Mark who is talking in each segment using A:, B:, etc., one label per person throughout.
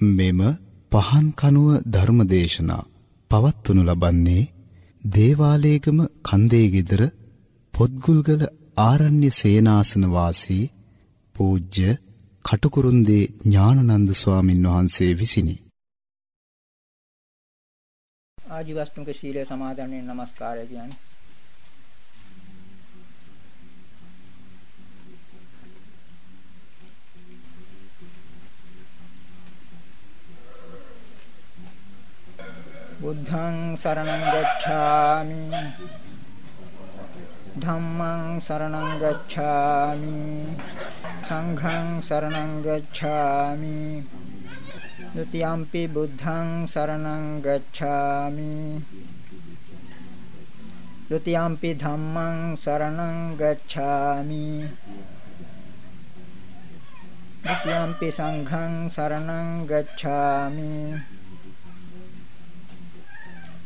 A: මෙම පහන් කනුව ධර්මදේශනා පවත්වනු ලබන්නේ දේවාලේගම කන්දේ গিදර පොත්ගුල්ගල ආරණ්‍ය සේනාසන වාසී පූජ්‍ය කටුකුරුන්දී ඥානනන්ද ස්වාමින් වහන්සේ විසිනි.
B: ආජීවශ්ටුක ශීලයේ සමාදන් වෙන නමස්කාරය කියන්නේ बुद्धं शरणं गच्छामि। धम्मं शरणं गच्छामि। संघं शरणं गच्छामि। द्वितीयम्पि बुद्धं शरणं गच्छामि। द्वितीयम्पि धम्मं शरणं गच्छामि। द्वितीयम्पि संघं शरणं गच्छामि।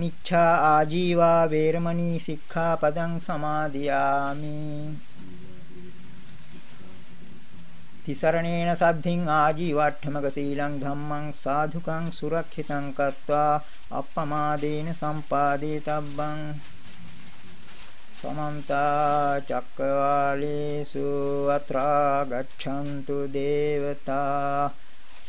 B: මිච්ඡා ආජීවා වේරමණී සික්ඛාපදං සමාදියාමි. තිසරණේන සද්ධින් ආජීවට්ඨමක සීලං ධම්මං සාධුකං සුරක්ෂිතං කତ୍වා අප්පමාදේන සම්පාදේ තබ්බං. සමන්ත චක්කවාලේසු අත්‍රා ගච්ඡන්තු දේවතා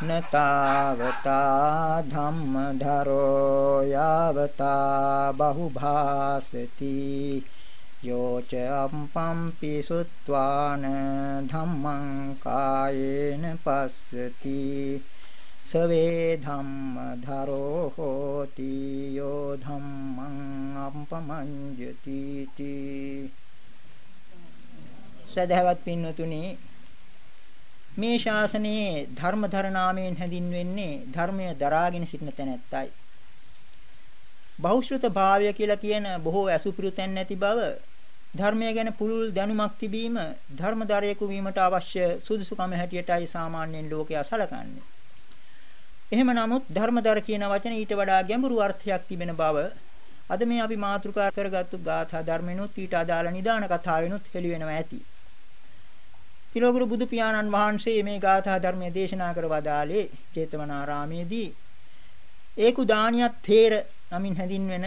B: නතාවතා ධම්මධරෝ යාවතා බහුභාසති යෝච අම්පම්පි සුත්වාන ධම්මං කායේන පස්සති සවේ ධම්මධරෝ හෝති යෝ ධම්මං අම්පමඤ්ජති සදහවත් පින්වතුනි මේ ශාසනයේ ධර්මධර නාමයෙන් හැඳින්වෙන්නේ ධර්මය දරාගෙන සිටින තැනැත්තයි. බහුශ්‍රත භාවය කියලා කියන බොහෝ ඇසුපිරු තැන් නැති බව ධර්මය ගැන පුළුල් දැනුමක් තිබීම ධර්මදරයෙකු වීමට අවශ්‍ය සුදුසුකම හැටියටයි සාමාන්‍යයෙන් ලෝකයා සැලකන්නේ. එහෙම නමුත් ධර්මදර කියන වචනේ ඊට වඩා ගැඹුරු අර්ථයක් තිබෙන බව අද මේ අපි මාතෘකා කරගත්තු ගාථා ධර්මෙනුත් ඊට අදාළ නිදාන කතාවෙනුත් හෙළි වෙනවා ඇති. තිලෝගුරු බුදු පියාණන් වහන්සේ මේ ගාථා ධර්මයේ දේශනා කර වදාළේ චේතවනාරාමේදී ඒකු දානියත් තේර නමින් හැඳින්වෙන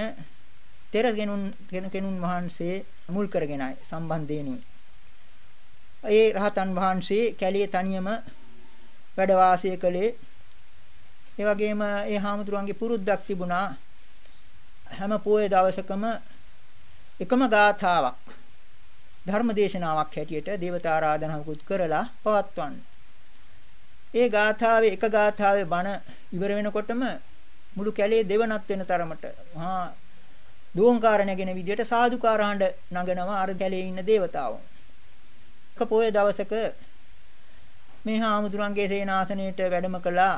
B: තෙරගෙනුන් කෙනුන් වහන්සේ මුල් කරගෙනයි සම්බන්ධේනුයි. ඒ රහතන් වහන්සේ කැළේ තනියම වැඩ වාසය කළේ. ඒ වගේම ඒ හාමුදුරුවන්ගේ පුරුද්දක් තිබුණා. හැම පොයේ දවසකම එකම ගාථාවක්. ධර්ම දේශනාවක් හැටියට දේවතා ආරාධනාවකුත් කරලා පවත්වන්න. ඒ ගාථාවේ එක ගාථාවේ බණ ඉවර වෙනකොටම මුළු කැලේ දෙවනත් වෙන තරමට මහා දෝංකාර නැගෙන විදියට සාදුකාර හඬ නගනවා අර කැලේ ඉන්න දේවතාවෝ. එක පොයේ දවසක මේ හාමුදුරන්ගේ සේනාසනයේට වැඩම කළා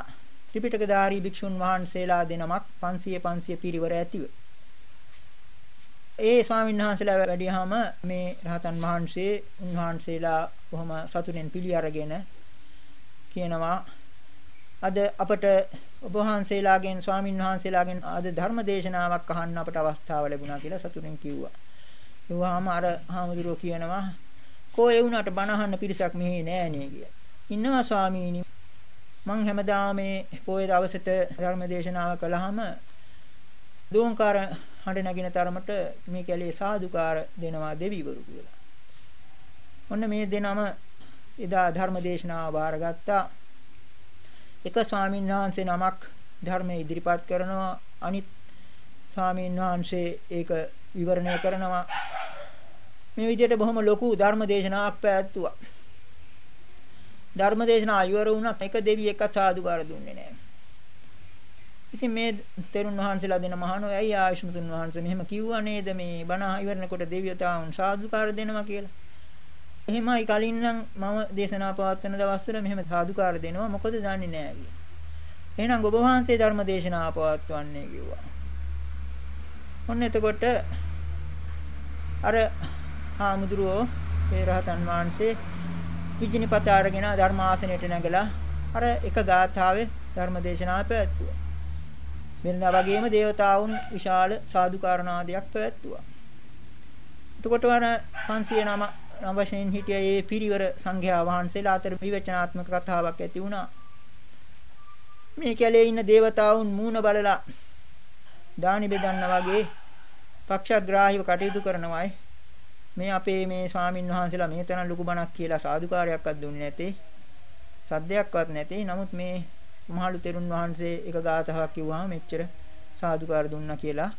B: ත්‍රිපිටකධාරී භික්ෂුන් වහන්සේලා දෙනමක් 500 500 පිරිවර ඇතිව. ඒ ස්වාමීන් වහන්සේලා වැඩියාම මේ රහතන් වහන්සේ උන්වහන්සේලා බොහොම සතුටෙන් පිළි අරගෙන කියනවා අද අපට ඔබ වහන්සේලාගෙන් ස්වාමින් වහන්සේලාගෙන් අද ධර්ම දේශනාවක් අහන්න අපට අවස්ථාව ලැබුණා කියලා සතුටින් කිව්වා. කිව්වහම අර හාමුදුරුවෝ කියනවා කෝ ඒ වුණාට බණ අහන්න පිරිසක් මෙහි නෑනේ කියලා. ඉන්නවා ස්වාමීනි මං හැමදාම මේ පොයේ දවසට ධර්ම දේශනාව කළාම දෝංකාර හඬ නැගින තරමට මේ කැලේ සාදුකාර දෙනවා දෙවිවරු කියලා. ඔන්න මේ දෙනම එදා ධර්ම දේශනාව බාරගත්තා. එක ස්වාමීන් වහන්සේ නමක් ධර්මයේ ඉදිරිපත් කරනවා අනිත් ස්වාමීන් වහන්සේ ඒක විවරණය කරනවා මේ විදිහට බොහොම ලොකු ධර්ම දේශනාවක් පැවැත්තුවා ධර්ම දේශනා ඉවර වුණත් එක දෙවියෙක්වත් සාදුකාර දුන්නේ නැහැ ඉතින් මේ තෙරුන් වහන්සේලා දෙන මහණෝ ඇයි ආයුෂ්මතුන් වහන්සේ මෙහෙම කිව්වා නේද මේ බණ ඉවරනකොට දෙවියතාවුන් සාදුකාර දෙනවා කියලා එහෙමයි කලින් නම් මම දේශනා පවත්වන දවස්වල මෙහෙම සාදුකාර දෙනවා මොකද දන්නේ නැහැ කියලා. එහෙනම් ඔබ වහන්සේ ධර්ම දේශනා පවත්වන්නේ කිව්වා. ඔන්න එතකොට අර හාමුදුරුවෝ ඒ රහතන් වහන්සේ විජිනිපත අරගෙන ධර්මාසනයට නැගලා අර එක ගාථාවේ ධර්ම දේශනාව පැවැත්තුවා. වෙනදා වගේම දේවතාවුන් විශාල සාදුකාරනාදයක් පැවැත්තුවා. එතකොට අර 500 නම වශයෙන් හිටිය ඒ පිරිවර සංඝයා වහන්සේලා අතර විවචනාත්මක කතාවක් ඇති වුණා. මේ කැලේ ඉන්න దేవතාවුන් මූණ බලලා දානි බෙදන්න වගේ පක්ෂග්‍රාහීව කටයුතු කරනවායි මේ අපේ මේ ස්වාමින් වහන්සේලා මේ තරම් ලොකු බණක් කියලා සාදුකාරයක්වත් දුන්නේ නැතේ සද්දයක්වත් නැතේ නමුත් මේ මහලු තෙරුන් වහන්සේ එක ගාථාවක් කිව්වහම මෙච්චර සාදුකාර දුන්නා කියලා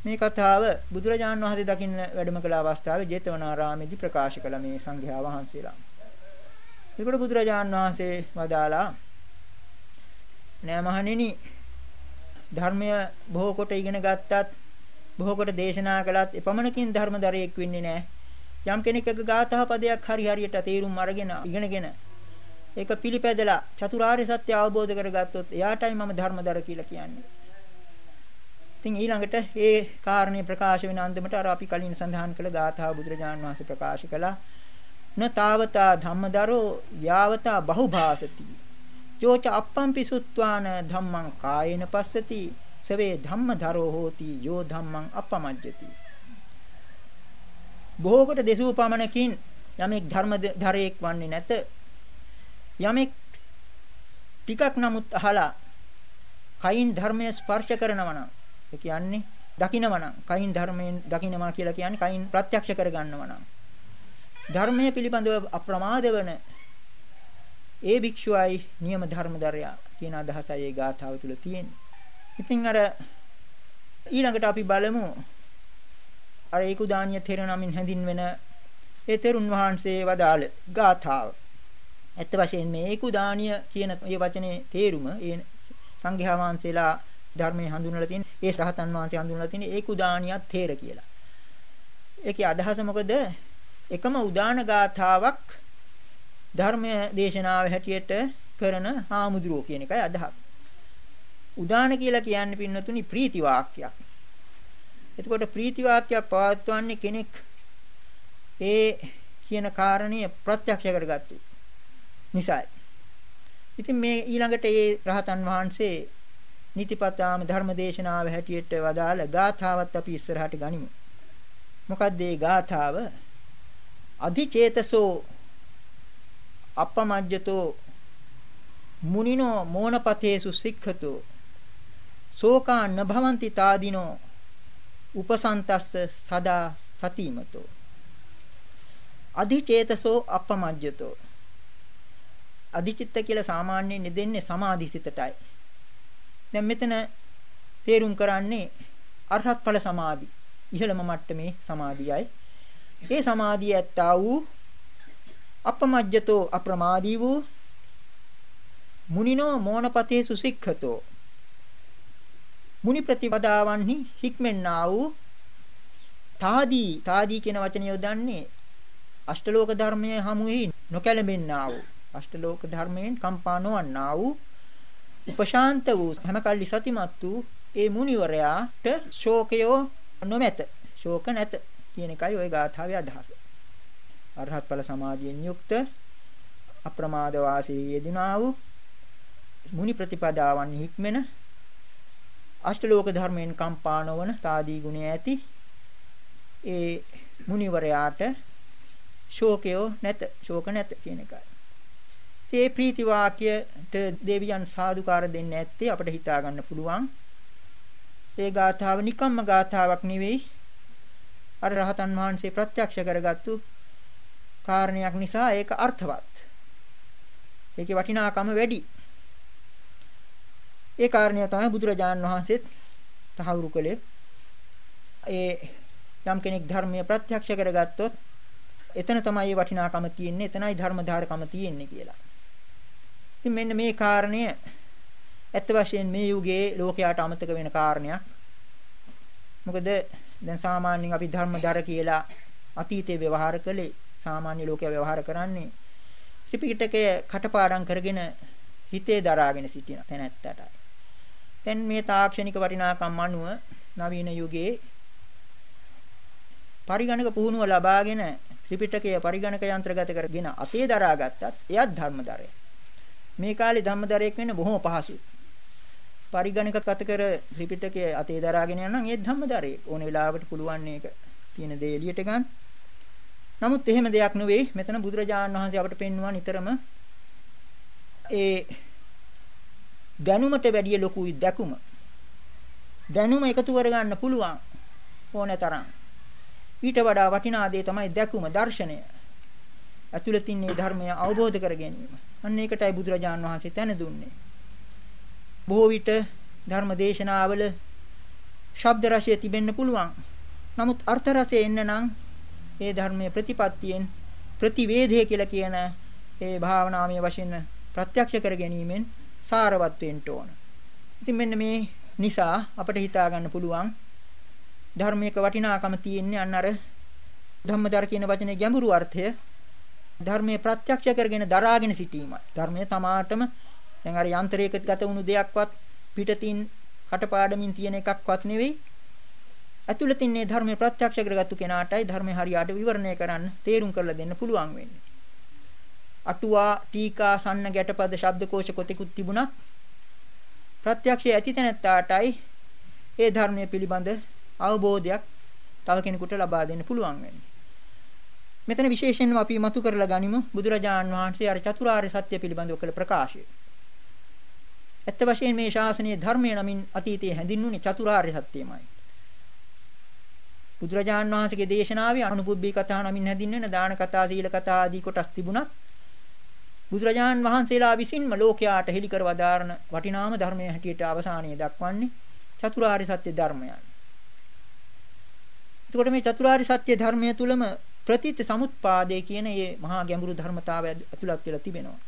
B: මේ කතාව බුදුරජාණන් වහන්සේ දකින්න වැඩම කළ අවස්ථාවේ ජේතවනාරාමේදී ප්‍රකාශ කළ මේ සංඝයා වහන්සේලා. ඒකට බුදුරජාණන් වහන්සේ වදාලා නෑ මහණෙනි ධර්මය බොහෝ කොට ඉගෙන ගත්තත් බොහෝ කොට දේශනා කළත් එපමණකින් ධර්මදරයෙක් වෙන්නේ නෑ. යම් කෙනෙක් එක ගාථා පදයක් හරි හරියට තේරුම් අරගෙන ඉගෙනගෙන ඒක පිළිපැදලා චතුරාර්ය සත්‍ය අවබෝධ කරගත්තොත් එයාටයි මම ධර්මදර කියලා කියන්නේ. ඉතින් ඊළඟට ඒ කාරණේ ප්‍රකාශ වෙන අන්දමට අර අපි කලින් සඳහන් කළ ගාථා බුදුරජාන් වහන්සේ ප්‍රකාශ කළා. න තාවතා ධම්මදරෝ යාවතා බහුභාසති. යෝච අප්පම්පි සුත්වාන ධම්මං කායේන පස්සති. සවේ ධම්මදරෝ හෝති යෝ ධම්මං අපමජ්ජති. බොහෝකට දෙසූ පමණකින් යමෙක් ධර්මදරයෙක් වන්නේ නැත. යමෙක් ටිකක් නමුත් අහලා කයින් ධර්මය ස්පර්ශ කරනවා නම් ඒ කියන්නේ දකිනවා නම් කයින් ධර්මයෙන් දකින්නවා කියලා කියන්නේ කයින් ප්‍රත්‍යක්ෂ කරගන්නවා නම් ධර්මයේ පිළිබඳව අප්‍රමාද වන ඒ භික්ෂුවයි නියම ධර්මදරයා කියන අදහසයි ඒ ගාථාව තුළ තියෙන්නේ. ඉතින් අර ඊළඟට අපි බලමු අර ඒකුදානිය තෙර නමින් හැඳින්වෙන ඒ තෙරුන් වහන්සේ වදාළ ගාථාව. ඇත්ත වශයෙන් මේ ඒකුදානිය කියන මේ වචනේ තේරුම ඒ සංඝයා වහන්සේලා ධර්මයේ හඳුන්වලා තියෙන ඒ ශ්‍රහතන් වහන්සේ හඳුන්වලා තියෙන ඒක උදානියක් තේර කියලා. ඒකේ අදහස මොකද? එකම උදාන ගාථාවක් ධර්මය දේශනාව හැටියට කරන හාමුදුරුවෝ කියන එකයි අදහස. උදාන කියලා කියන්නේ පින්නතුනි ප්‍රීති වාක්‍යයක්. එතකොට ප්‍රීති වාක්‍යයක් පවත්වන්නේ කෙනෙක් ඒ කියන කාරණය ප්‍රත්‍යක්ෂ කරගත්තු නිසායි. ඉතින් මේ ඊළඟට ඒ රහතන් වහන්සේ නිතිපතාම ධර්මදේශනාව හැටියට වදාළ ගාථාවත් අපි ඉස්සරහට ගනිමු. මොකක්ද මේ ගාථාව? අධිචේතසෝ අපමජ්ජතෝ මුනිනෝ මෝනපතේසු සික්ඛතෝ සෝකා නභවಂತಿ තාදිනෝ උපසන්තස්ස සදා සතිමතෝ අධිචේතසෝ අපමජ්ජතෝ අධිචිත්ත කියලා සාමාන්‍යයෙන් දෙන්නේ සමාධිසිතටයි දැන් මෙතන තේරුම් කරන්නේ අරහත් ඵල සමාධි. ඉහළම මට්ටමේ සමාධියයි. ඒ සමාධිය ඇත්තා වූ අපමජ්ජතෝ අප්‍රමාදී වූ මුනිනෝ මෝනපතේ සුසික්ඛතෝ මුනි ප්‍රතිපදාවන්හි හික්මෙන්නා වූ තාදී තාදී කියන වචනය යොදන්නේ අෂ්ටලෝක ධර්මයේ හමුෙහි නොකැළඹෙන්නා වූ අෂ්ටලෝක ධර්මයෙන් කම්පා නොවන්නා වූ උපශාන්ත වූ හැම කල්ලි සතිමත් වූ ඒ මුනිවරයාට ශෝකයෝ නොමැත ශෝක නැත කියන එකයි ওই ගාථාවේ අදහස. අරහත් ඵල සමාධියෙන් යුක්ත අප්‍රමාද වාසී යෙදිනා වූ මුනි ප්‍රතිපදාවන් හික්මෙන අෂ්ටලෝක ධර්මයෙන් කම්පා නොවන තාදී ගුණය ඇති ඒ මුනිවරයාට ශෝකයෝ නැත ශෝක නැත කියන එකයි. ඒ ප්‍රීති වාක්‍යයට දෙවියන් සාදුකාර දෙන්න ඇත්තේ අපිට හිතා ගන්න පුළුවන්. ඒ ගාථාව නිකම්ම ගාථාවක් නෙවෙයි. අර රහතන් වහන්සේ ප්‍රත්‍යක්ෂ කරගත්තු කාරණයක් නිසා ඒක අර්ථවත්. ඒකේ වටිනාකම වැඩි. ඒ කාරණය තමයි බුදුරජාණන් වහන්සේත් තහවුරු කළේ. ඒ යම් කෙනෙක් ධර්මය ප්‍රත්‍යක්ෂ කරගත්තොත් එතන තමයි වටිනාකම තියෙන්නේ එතනයි ධර්මධාරකම තියෙන්නේ කියලා. ඉතින් මෙන්න මේ කාරණය ඇත්ත වශයෙන් මේ යුගයේ ලෝකයට අමතක වෙන කාරණයක්. මොකද දැන් සාමාන්‍යයෙන් අපි ධර්මදර කියලා අතීතයේ ව්‍යවහාර කළේ සාමාන්‍ය ලෝකයා ව්‍යවහාර කරන්නේ ත්‍රිපිටකය කටපාඩම් කරගෙන හිතේ දරාගෙන සිටින තැනැත්තටයි. දැන් මේ තාක්ෂණික වටිනාකම් අනුව නවීන යුගයේ පරිගණක පුහුණුව ලබාගෙන ත්‍රිපිටකය පරිගණක යන්ත්‍රගත කරගෙන අතේ දරාගත්තත් එයත් ධර්මදරය. මේ කාලේ ධම්මදරයක් වෙන්න බොහොම පහසුයි. පරිගණක කත කර ත්‍රිපිටකය අතේ දරාගෙන යනවා නම් ඒ ධම්මදරයක්. ඕන වෙලාවකට පුළුවන් මේක තියෙන දේ එළියට ගන්න. නමුත් එහෙම දෙයක් නෙවෙයි. මෙතන බුදුරජාණන් වහන්සේ අපට පෙන්වුවා නිතරම ඒ දැනුමට වැඩිය ලොකුයි දැකුම. දැනුම එකතු කරගන්න පුළුවන් ඕන තරම්. ඊට වඩා වටිනා දේ තමයි දැකුම, දර්ශනය. ඇතුළතින් මේ ධර්මය අවබෝධ කර ගැනීම. අන්න ඒකටයි බුදුරජාන් වහන්සේ තැන දුන්නේ. බොහෝ විට ධර්ම දේශනාවල ශබ්ද රසය තිබෙන්න පුළුවන්. නමුත් අර්ථ රසය එන්න නම් ඒ ධර්මයේ ප්‍රතිපත්තියෙන් ප්‍රතිවේධය කියලා කියන ඒ භාවනාමය වශයෙන් ප්‍රත්‍යක්ෂ කර ගැනීමෙන් සාරවත් වෙන්න ඕන. ඉතින් මෙන්න මේ නිසා අපිට හිතා ගන්න පුළුවන් ධර්මයක වටිනාකම තියෙන්නේ අන්න අර ධම්මදර කියන වචනේ ගැඹුරු අර්ථය ධර්මයේ ප්‍රත්‍යක්ෂ කරගෙන දරාගෙන සිටීමයි. ධර්මයේ තමාටම දැන් අර යන්ත්‍රයක ගත වුණු දෙයක්වත් පිටතින් කටපාඩමින් තියෙන එකක්වත් නෙවෙයි. ඇතුළතින් මේ ධර්මයේ ප්‍රත්‍යක්ෂ කරගත්තු කෙනාටයි ධර්මයේ හරියට විවරණය කරන්න තේරුම් කරලා දෙන්න පුළුවන් වෙන්නේ. අටුවා ටීකා සන්න ගැටපද ශබ්දකෝෂ කොතෙකුත් තිබුණත් ප්‍රත්‍යක්ෂයේ ඇති තැනැත්තාටයි ඒ ධර්මයේ පිළිබඳ අවබෝධයක් තව කෙනෙකුට ලබා දෙන්න පුළුවන් වෙන්නේ. මෙතන විශේෂයෙන්ම අපි මතු කරලා ගනිමු බුදුරජාන් වහන්සේ අර චතුරාර්ය සත්‍ය පිළිබඳව කළ ප්‍රකාශය. ඇත්ත වශයෙන් මේ ශාසනයේ ධර්මය නමින් අතීතයේ හැඳින්වුනේ චතුරාර්ය සත්‍යමයි. බුදුරජාන් වහන්සේගේ දේශනාවේ අනුපුබ්බී කතා නමින් හැඳින්වෙන දාන කතා, සීල කතා ආදී කොටස් තිබුණත් බුදුරජාන් වහන්සේලා විසින්ම ලෝකයාට හෙළි කර වදාරන වටිනාම ධර්මයේ හැටියට අවසානයේ දක්වන්නේ චතුරාර්ය සත්‍ය ධර්මයයි. එතකොට මේ චතුරාර්ය සත්‍ය ධර්මය තුලම ප්‍රතිත් සමුත්පාදයේ කියන මේ මහා ගැඹුරු ධර්මතාවය ඇතුළත් වෙලා තිබෙනවා.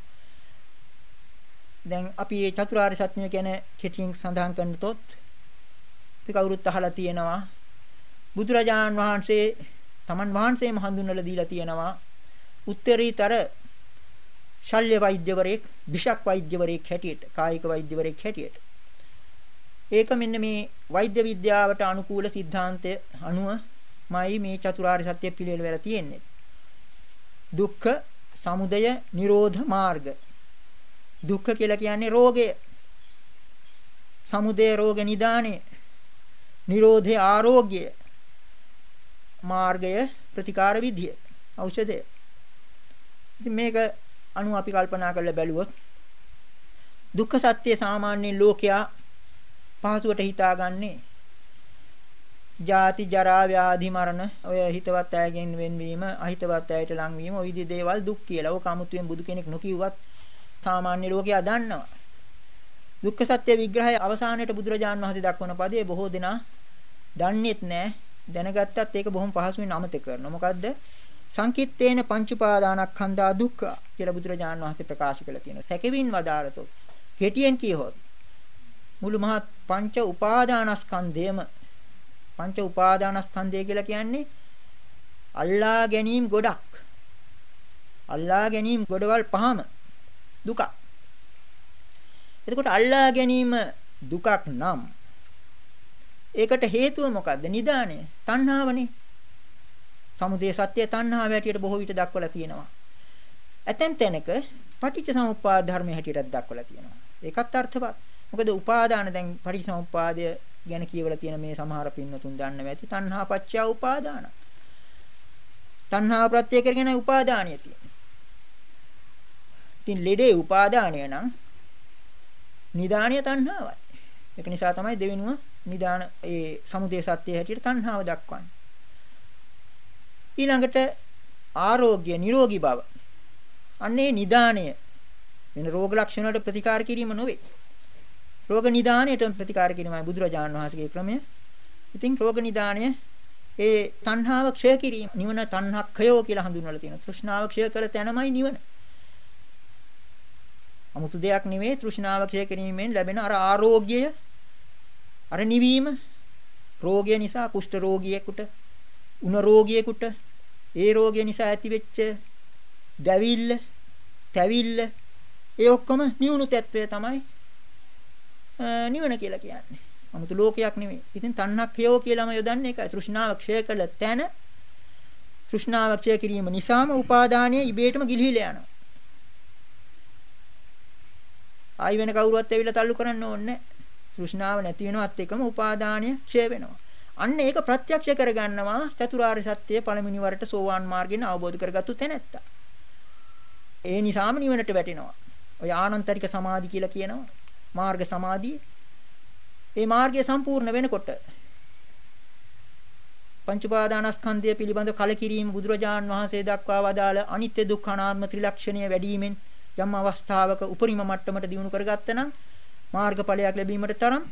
B: දැන් අපි මේ චතුරාර්ය සත්‍ය ගැන කෙටියෙන් සඳහන් කරනතොත් අපි කවුරුත් අහලා තියෙනවා බුදුරජාණන් වහන්සේ තමන් වහන්සේම හඳුන්වලා දීලා තියෙනවා උත්තරීතර ශල්්‍ය වෛද්‍යවරයෙක් විෂක් වෛද්‍යවරයෙක් හැටියට කායික වෛද්‍යවරයෙක් හැටියට ඒක මෙන්න මේ වෛද්‍ය විද්‍යාවට අනුකූල સિદ્ધාන්තය අනුව මයි මේ චතුරාර්ය සත්‍ය පිළිවෙල වෙලා තියෙන්නේ. දුක්ඛ, සමුදය, නිරෝධ මාර්ග. දුක්ඛ කියලා කියන්නේ රෝගය. සමුදය රෝග නිදානය. නිරෝධය ආරෝග්‍ය. මාර්ගය ප්‍රතිකාර විධිය. ඖෂධය. ඉතින් මේක අනුව අපි කල්පනා කරලා බැලුවොත් දුක්ඛ සත්‍ය සාමාන්‍ය ලෝකයා පහසුවට හිතාගන්නේ ජාති ජරා ව්‍යාධි මරණ ඔය හිතවත් අයගෙන් වෙන්වීම අහිතවත් අයට ලංවීම ඔය විදිහේ දේවල් දුක් කියලා. ඕක 아무තුවෙන් බුදු කෙනෙක් නොකියුවත් සාමාන්‍ය ලෝකයා දන්නවා. දුක්ඛ සත්‍ය විග්‍රහය අවසානයේට බුදුරජාන් වහන්සේ දක්වන පදේ බොහෝ දෙනා දන්නේත් නැහැ. දැනගත්තත් ඒක බොහොම පහසුවෙන් අමතක කරනවා. මොකද්ද? සංකිට්ඨේන පංච උපාදානස්කන්ධා දුක්ඛ කියලා බුදුරජාන් වහන්සේ ප්‍රකාශ කළා තියෙනවා. සැකෙමින් වදාරතොත් කෙටියෙන් කියහොත් මුළු මහත් පංච උපාදානස්කන්ධයම පංච උපාදානස්කන්ධය කියලා කියන්නේ අල්ලා ගැනීම ගොඩක්. අල්ලා ගැනීම ගොඩවල් පහම දුකක්. එතකොට අල්ලා ගැනීම දුකක් නම් ඒකට හේතුව මොකද්ද? නිදාණය. තණ්හාවනේ. සමුදය සත්‍ය තණ්හාව හැටියට බොහෝ විට දක්වලා තියෙනවා. ඇතැම් තැනක පටිච්ච සමුප්පාද ධර්මයේ හැටියටත් දක්වලා තියෙනවා. ඒකත් අර්ථවත්. මොකද උපාදාන දැන් පටිච්ච සමුප්පාදය ගැන කියවලා තියෙන මේ සමහර පින්නතුන් දන්නව ඇති. තණ්හා පත්‍ය උපාදාන. තණ්හා ප්‍රත්‍ය කරගෙන උපාදානිය තියෙනවා. ඉතින් ලෙඩේ උපාදානය නම් නිදානිය තණ්හාවයි. ඒක නිසා තමයි දෙවෙනුව නිදාන ඒ සමුදය සත්‍ය හැටියට තණ්හාව දක්වන්නේ. ඊළඟට ආරෝග්‍ය නිරෝගී බව. අන්නේ නිදාණය වෙන රෝග ලක්ෂණ වලට ප්‍රතිකාර කිරීම නොවේ. රෝග නිදාණයට ප්‍රතිකාර කිරීමයි බුදුරජාණන් වහන්සේගේ ක්‍රමය. ඉතින් රෝග නිදාණය ඒ තණ්හාව ක්ෂය කිරීම නිවන තණ්හක්ඛයෝ කියලා හඳුන්වලා තියෙනවා. තෘෂ්ණාව ක්ෂය කළ තැනමයි නිවන. 아무තු දෙයක් නෙවෙයි තෘෂ්ණාව ක්ෂය කිරීමෙන් ලැබෙන අර ආරෝග්‍යය අර නිවීම රෝගය නිසා කුෂ්ඨ රෝගියෙකුට උණ රෝගියෙකුට ඒ රෝගය නිසා ඇතිවෙච්ච දැවිල්ල තැවිල්ල ඒ ඔක්කොම නිවුණු තත්වය තමයි නිවන කියලා කියන්නේ. 아무තු ලෝකයක් නෙවෙයි. ඉතින් තණ්හක්ඛයෝ කියලාම යොදන්නේ ඒකයි. තෘෂ්ණාව ක්ෂය කළ තැන තෘෂ්ණාව ක්ෂය කිරීම නිසාම උපාදානය ඉබේටම ගිලිහිලා යනවා. ආයි වෙන කවුරුවත් ඇවිල්ලා තල්ලු කරන්න ඕනේ තෘෂ්ණාව නැති වෙනවත් එකම උපාදානය ක්ෂය වෙනවා. අන්න ඒක ප්‍රත්‍යක්ෂ කරගන්නවා චතුරාර්ය සත්‍ය පළමුනි වරට සෝවාන් මාර්ගයෙන් අවබෝධ කරගත්තු තැනැත්තා. ඒ නිසාම නිවනට වැටෙනවා. ඔය ආනන්තරික සමාධි කියලා කියනවා. මාර්ග සමාධිය. ඒ මාර්ගය සම්පූර්ණ වෙනකොට පංච උපාදානස්කන්ධය පිළිබඳ කලකිරීම බුදුරජාන් වහන්සේ දක්වා වදාළ අනිත්‍ය දුක්ඛ අනාත්ම ත්‍රිලක්ෂණය වැඩිවීමෙන් යම් අවස්ථාවක උපරිම මට්ටමට දියුණු කරගත්තනම් මාර්ගඵලයක් ලැබීමට තරම්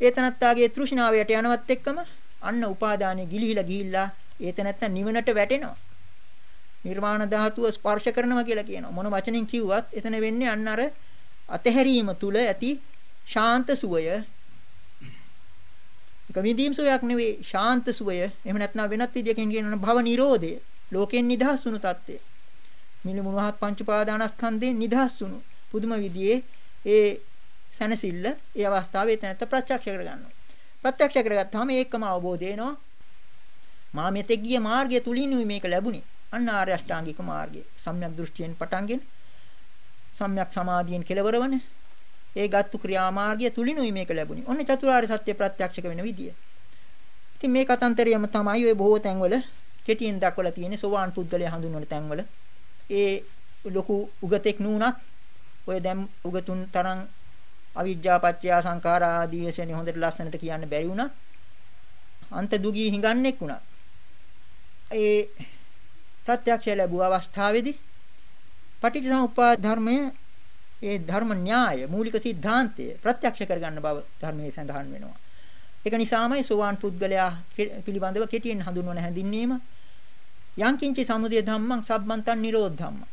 B: ඒ තනත්තාගේ තෘෂ්ණාවයට යනවත් එක්කම අන්න උපාදානෙ ගිලිහිලා ගිහිල්ලා ඒ තනත්තා නිවනට වැටෙනවා. නිර්වාණ ධාතුව ස්පර්ශ කරනවා කියලා කියනවා. මොන වචනින් කිව්වත් එතන වෙන්නේ අන්න අර අතහැරීම තුල ඇති ශාන්ත සුවය. ඒක විඳීම් සුවයක් නෙවෙයි ශාන්ත සුවය. එහෙම නැත්නම් වෙනත් විදියකින් කියනවනම් භව නිරෝධය. ලෝකෙන් නිදහස් වුණු තත්ත්වය. මිලි මුණහත් පංච උපාදානස්කන්ධයෙන් නිදහස් වුණු පුදුම විදියේ ඒ සැනසෙල්ල ඒ අවස්ථාවේ තැනත්ත ප්‍රත්‍යක්ෂ කරගන්නවා. ප්‍රත්‍යක්ෂ කරගත්තාම ඒකම අවබෝධ වෙනවා. මා මෙතෙක් ගිය මාර්ගය තුලිනුයි මේක ලැබුණේ. අන්න ආර්ය අෂ්ටාංගික මාර්ගය. සම්‍යක් දෘෂ්ටියෙන් පටන්ගෙන සම්‍යක් සමාධියෙන් කෙලවරවන ඒ ගත්තු ක්‍රියාමාර්ගය තුලිනුයි මේක ලැබුණේ. ඔන්න චතුරාර්ය සත්‍ය ප්‍රත්‍යක්ෂක වෙන විදිය. ඉතින් මේ කතන්තරයම තමයි ඔය බොහෝ තැන්වල කෙටියෙන් දක්වලා තියෙන්නේ සෝවාන් පුද්ගලයා හඳුන්වන තැන්වල. ඒ ලොකු උගතෙක් නුනත් ඔය දැන් උගතුන් තරම් අවිජ්ජා පත්‍ය සංඛාරා ආදී වශයෙන් හොඳට ලස්සනට කියන්න බැරි වුණා. අන්ත දුගී හිඟන්නේක් වුණා. ඒ ප්‍රත්‍යක්ෂය ලැබුව අවස්ථාවේදී පටිච්චසමුප්පාද ධර්මය ඒ ධර්ම න්‍යාය මූලික સિદ્ધාන්තය ප්‍රත්‍යක්ෂ කරගන්න බව ධර්මයේ සඳහන් වෙනවා. ඒක නිසාමයි සෝවාන් පුද්ගලයා පිළිබඳව කෙටියෙන් හඳුන්වන හැඳින්වීම යංකින්චි සමුදය ධම්මං සබ්බන්තං නිරෝධ ධම්මං.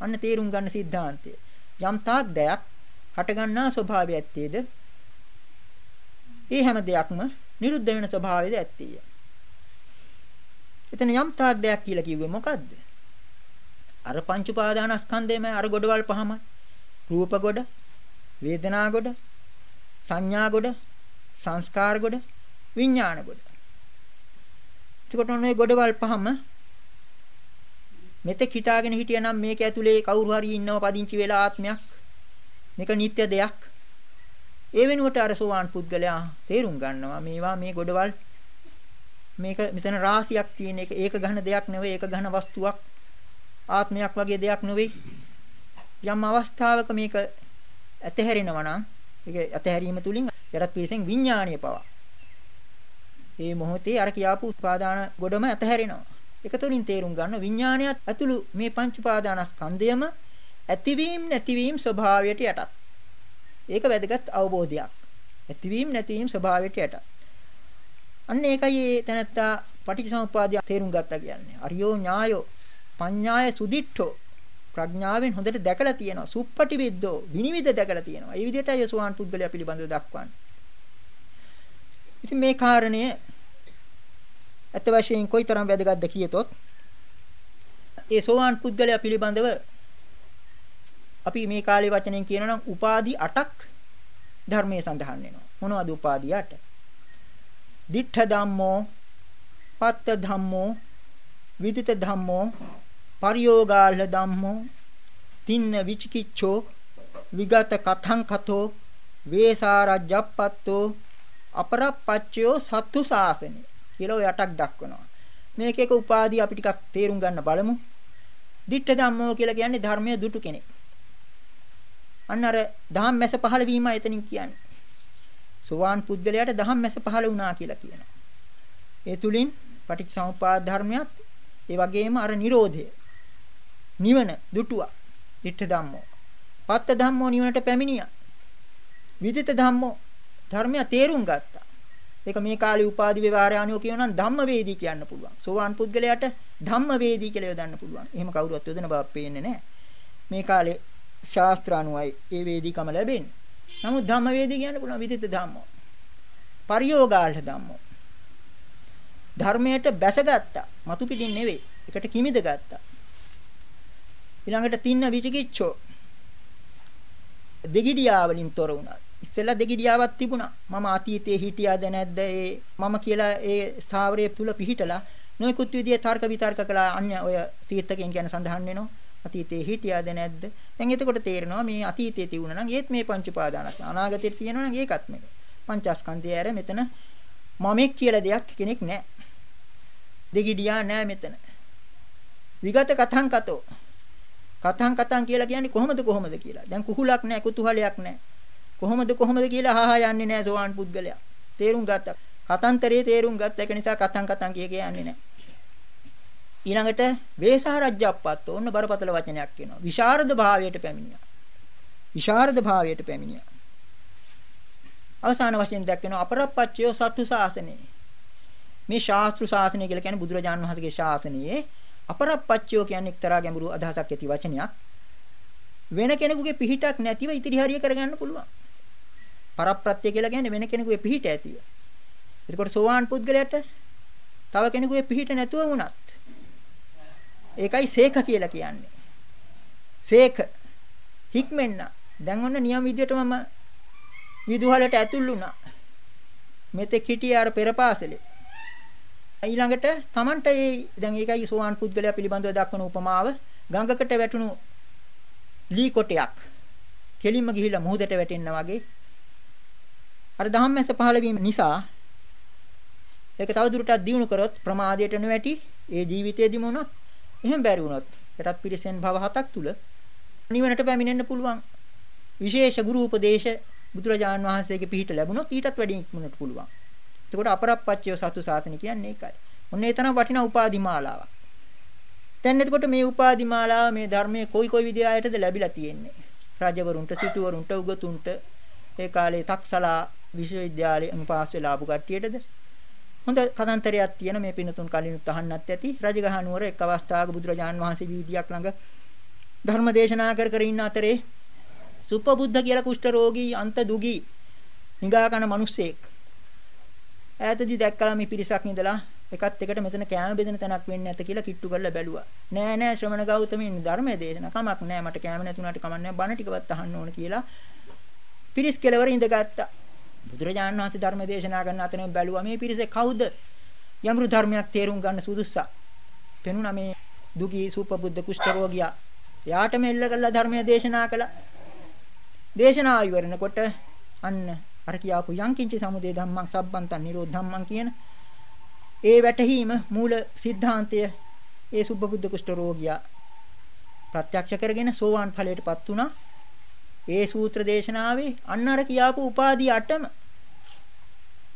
B: අන්න තේරුම් ගන්න સિદ્ધාන්තය. යම් තාක් දයක් හටගන්නා ස්වභාවය ඇත්තේද ඒ හැම දෙයක්ම නිරුද්ධ වෙන ස්වභාවයද ඇත්තේය. එතන යම් තාක් දයක් කියලා කිව්වේ මොකද්ද? අර පංච උපාදානස්කන්ධයමයි අර ගොඩවල් පහමයි. රූප ගොඩ, වේදනා ගොඩ, සංඥා ගොඩ, සංස්කාර ගොඩ, විඥාන ගොඩ. එතකොට ඔන්නේ ගොඩවල් පහම මෙතෙක් හිතාගෙන හිටියනම් මේක ඇතුලේ කවුරු හරි ඉන්නව පදිංචි වෙලා ආත්මයක් මේක නිත්‍ය දෙයක් ඒ වෙනුවට අර සෝවාන් පුද්ගලයා තේරුම් ගන්නවා මේවා මේ ගොඩවල් මේක මෙතන රාශියක් තියෙන එක ඒක ගහන දෙයක් නෙවෙයි ඒක ගහන වස්තුවක් ආත්මයක් වගේ දෙයක් නෙවෙයි යම් අවස්ථාවක මේක ඇතහැරෙනවා නම් ඒක ඇතහැරීම තුලින් යටත් පිළිසෙන් විඥානීය පව. මේ මොහොතේ අර කියාපු උපාදාන ගොඩම ඇතහැරෙනවා. ඒක තුලින් තේරුම් ගන්න විඥානයත් ඇතුළු මේ පංච උපාදානස්කන්ධයම ඇතිවීම නැතිවීම ස්වභාවයට යටත්. ඒක වැදගත් අවබෝධයක්. ඇතිවීම නැතිවීම ස්වභාවයට යට. අන්න ඒකයි ඒ තැනත්තා පටිච්චසමුප්පාදය තේරුම් ගත්තා කියන්නේ. අරියෝ ඥායෝ පඤ්ඤාය සුදිට්ඨෝ ප්‍රඥාවෙන් හොඳට දැකලා තියෙනවා. සුප්පටි විද්දෝ විනිවිද දැකලා තියෙනවා. ඒ විදිහටයි සෝවාන් පුද්ගලයා පිළිබඳව දක්වන්නේ. ඉතින් මේ කාරණය අත වශයෙන් කොයිතරම් වැදගත්ද කියතොත් ඒ සෝවාන් පුද්ගලයා පිළිබඳව අපි මේ කාලේ වචනෙන් කියනවා නම් උපාදි 8ක් ධර්මයේ සඳහන් වෙනවා. මොනවද උපාදි 8? දිඨ ධම්මෝ, පත්ත ධම්මෝ, විදිත ධම්මෝ, පරියෝගාල ධම්මෝ, තින්න විචිකිච්ඡෝ, විගත කතං කතෝ, වේසාරජ්ජප්පත්තෝ, අපරප්පච්චයෝ සත්තු සාසනේ කියලා ඔය 8ක් දක්වනවා. මේක එක උපාදී අපි ටිකක් තේරුම් ගන්න බලමු. දිඨ ධම්මෝ කියලා කියන්නේ ධර්මයේ දුටු කෙනෙක්. අන්න අර දහම් මැස පහළ වීම එතනින් කියන්නේ. සෝවාන් පුද්ගලයාට දහම් මැස පහළ වුණා කියලා කියනවා. ඒ තුලින් පටිච්චසමුපාද ධර්මයක් ඒ වගේම අර Nirodhe නිවන දුටුවා. ditta ධම්මෝ. පත්ත ධම්මෝ නිවනට පැමිණියා. විදිත ධම්මෝ ධර්මය තේරුම් ගත්තා. ඒක මේ කාලේ උපාදි ව්‍යවහාරය අනුව කියනනම් ධම්මවේදී කියන්න පුළුවන්. සෝවාන් පුද්ගලයාට ධම්මවේදී කියලා යොදන්න පුළුවන්. එහෙම කවුරුවත් යොදන බවක් පේන්නේ නැහැ. මේ කාලේ ශාස්ත්‍ර අනුවයි ඒ වේදිකම ලැබෙන්නේ. නමුත් ධම්මවේදී කියන්න පුළුවන් විදිත ධම්මෝ. පරියෝගාල්හ ධම්මෝ. ධර්මයට බැසගත්තා. මතු පිටින් නෙවෙයි. එකට කිමිද ගත්තා. ඊළඟට තින්න විචිකිච්ඡෝ. දෙගිඩියා වලින් තොර වුණා. ඉස්සෙල්ලා දෙගිඩියාවක් තිබුණා. මම අතීතයේ හිටියාද නැද්ද ඒ මම කියලා ඒ ස්ථාවරයේ තුල පිහිටලා නොයෙකුත් විදිහේ තර්ක විතර්ක කළා අන්‍ය ඔය තීර්ථකයන් කියන සඳහන් වෙනවා. අතීතයේ හිටියාද නැද්ද? දැන් එතකොට තේරෙනවා මේ අතීතයේ තිබුණා නම් ඒත් මේ පංච උපාදානස්. අනාගතයේ තියෙනවා නම් ඒකත් මේක. පංචස්කන්ධය ඇර මෙතන මමෙක් කියලා දෙයක් කෙනෙක් නැහැ. දෙගිඩියා නැහැ මෙතන. විගත කතං කතෝ. කතං කතං කියලා කියන්නේ කොහොමද කොහොමද කියලා. දැන් කුහුලක් නැහැ, කුතුහලයක් නැහැ. කොහොමද කොහොමද කියලා හහා යන්නේ නැහැ සෝවාන් පුද්ගලයා. තේරුම් ගත්තා. කතන්තරේ තේරුම් ගත්ත ඒක නිසා කතං කතං කිය කිය යන්නේ නැහැ. ඊළඟට වේසාරජ්‍යප්පත් ඕන්න බරපතල වචනයක් කියනවා. විශාරද භාවයට පැමිණියා. විශාරද භාවයට පැමිණියා. අවසාන වශයෙන් දැක්වෙනවා අපරප්පච්චයෝ සත්තු ශාසනේ. මේ ශාස්ත්‍ර ශාසනය කියලා කියන්නේ බුදුරජාණන් වහන්සේගේ ශාසනයේ අපරප්පච්චයෝ කියන්නේ එක්තරා ගැඹුරු අදහසක් ඇති වචනයක්. වෙන කෙනෙකුගේ පිහිටක් නැතිව ඉතිරි හරිය කරගන්න පුළුවන්. පරප්‍රත්‍ය කියලා කියන්නේ වෙන කෙනෙකුගේ පිහිට ඇතිව. එතකොට සෝවාන් පුද්ගලයාට තව කෙනෙකුගේ පිහිට නැතුව වුණත් ඒකයි සේක කියලා කියන්නේ. සේක හික්මෙන්න. දැන් ඔන්න නියම විදියට මම විදුහලට ඇතුල් වුණා. මෙතෙක් හිටියේ අර පෙරපාසලේ. ඊළඟට Tamanට ඒ දැන් ඒකයි සෝවාන් පුද්ගලයා පිළිබඳව දක්වන උපමාව ගඟකට වැටුණු ලී කොටයක් කෙලින්ම ගිහිල්ලා මුහුදට වැටෙන්න වගේ අර ධම්මැස පහළ වීම නිසා ඒක තවදුරටත් දියුණු කරොත් ප්‍රමාදයට නොවැටි ඒ ජීවිතයේදීම වුණොත් එහෙම බැරි වුණොත් යටත් පිරිසෙන් භව හතක් තුල නිවනට පැමිණෙන්න පුළුවන් විශේෂ ගුරු උපදේශ බුදුරජාන් වහන්සේගේ පිහිට ලැබුණොත් ඊටත් වැඩි ඉක්මනට පුළුවන්. එතකොට අපරප්පච්චය සතු සාසන කියන්නේ ඒකයි. ඔන්න ඒ තරම් වටිනා උපාදි මාලාවක්. දැන් එතකොට මේ උපාදි මාලාව මේ ධර්මයේ කොයි කොයි විදිහයටද ලැබිලා තියෙන්නේ? රජවරුන්ට, සිටුවරුන්ට, උගතුන්ට ඒ කාලේ තක්සලා විශ්වවිද්‍යාලේ අනුපාස් වෙලා ආපු කට්ටියටද හොඳ කතන්තරයක් තියෙන මේ පිනතුන් කලිනුත් අහන්නත් ඇති රජගහ නුවර එක් අවස්ථාවක බුදුරජාන් වහන්සේ වීදියක් ළඟ ධර්ම දේශනා කර කර ඉන්න අතරේ සුපබුද්ධ කියලා කුෂ්ඨ රෝගී අන්ත දුගී නිගා කන මිනිස්සෙක් ඈතදී දැක්කලා මේ පිරිසක් ඉඳලා එකත් එකට මෙතන කෑම බෙදෙන තැනක් වෙන්නේ නැත කියලා කිට්ටු කරලා බැලුවා. නෑ නෑ ශ්‍රමණ ගෞතමීන් ධර්මයේ දේශනා කමක් නෑ මට කෑම නැතුණාට කමක් නෑ බණ ටිකවත් අහන්න ඕන කියලා පිරිස් කෙලවර ඉඳගත්තා. බුදුරජාණන් වහන්සේ ධර්ම දේශනා කරන අතරේ බැලුවා මේ පිරිස කවුද? යම්රු ධර්මයක් තේරුම් ගන්න සුදුස්සා. පෙනුණා මේ දුගී සූපබුද්ධ කුෂ්ඨ රෝගියා. යාට මෙල්ල කළා ධර්මයේ දේශනා කළා. දේශනා ඉවරනකොට අන්න අර කියාපු යංකින්චි සමුදය ධම්මං සබ්බන්තං නිරෝධ ධම්මං කියන ඒ වැටහීම මූල સિદ્ધාන්තය ඒ සුබ්බබුද්ධ කුෂ්ඨ රෝගියා ප්‍රත්‍යක්ෂ කරගෙන සෝවාන් ඵලයටපත් වුණා. ඒ සූත්‍ර දේශනාවේ අන්න අර කියාපු උපාදී අටම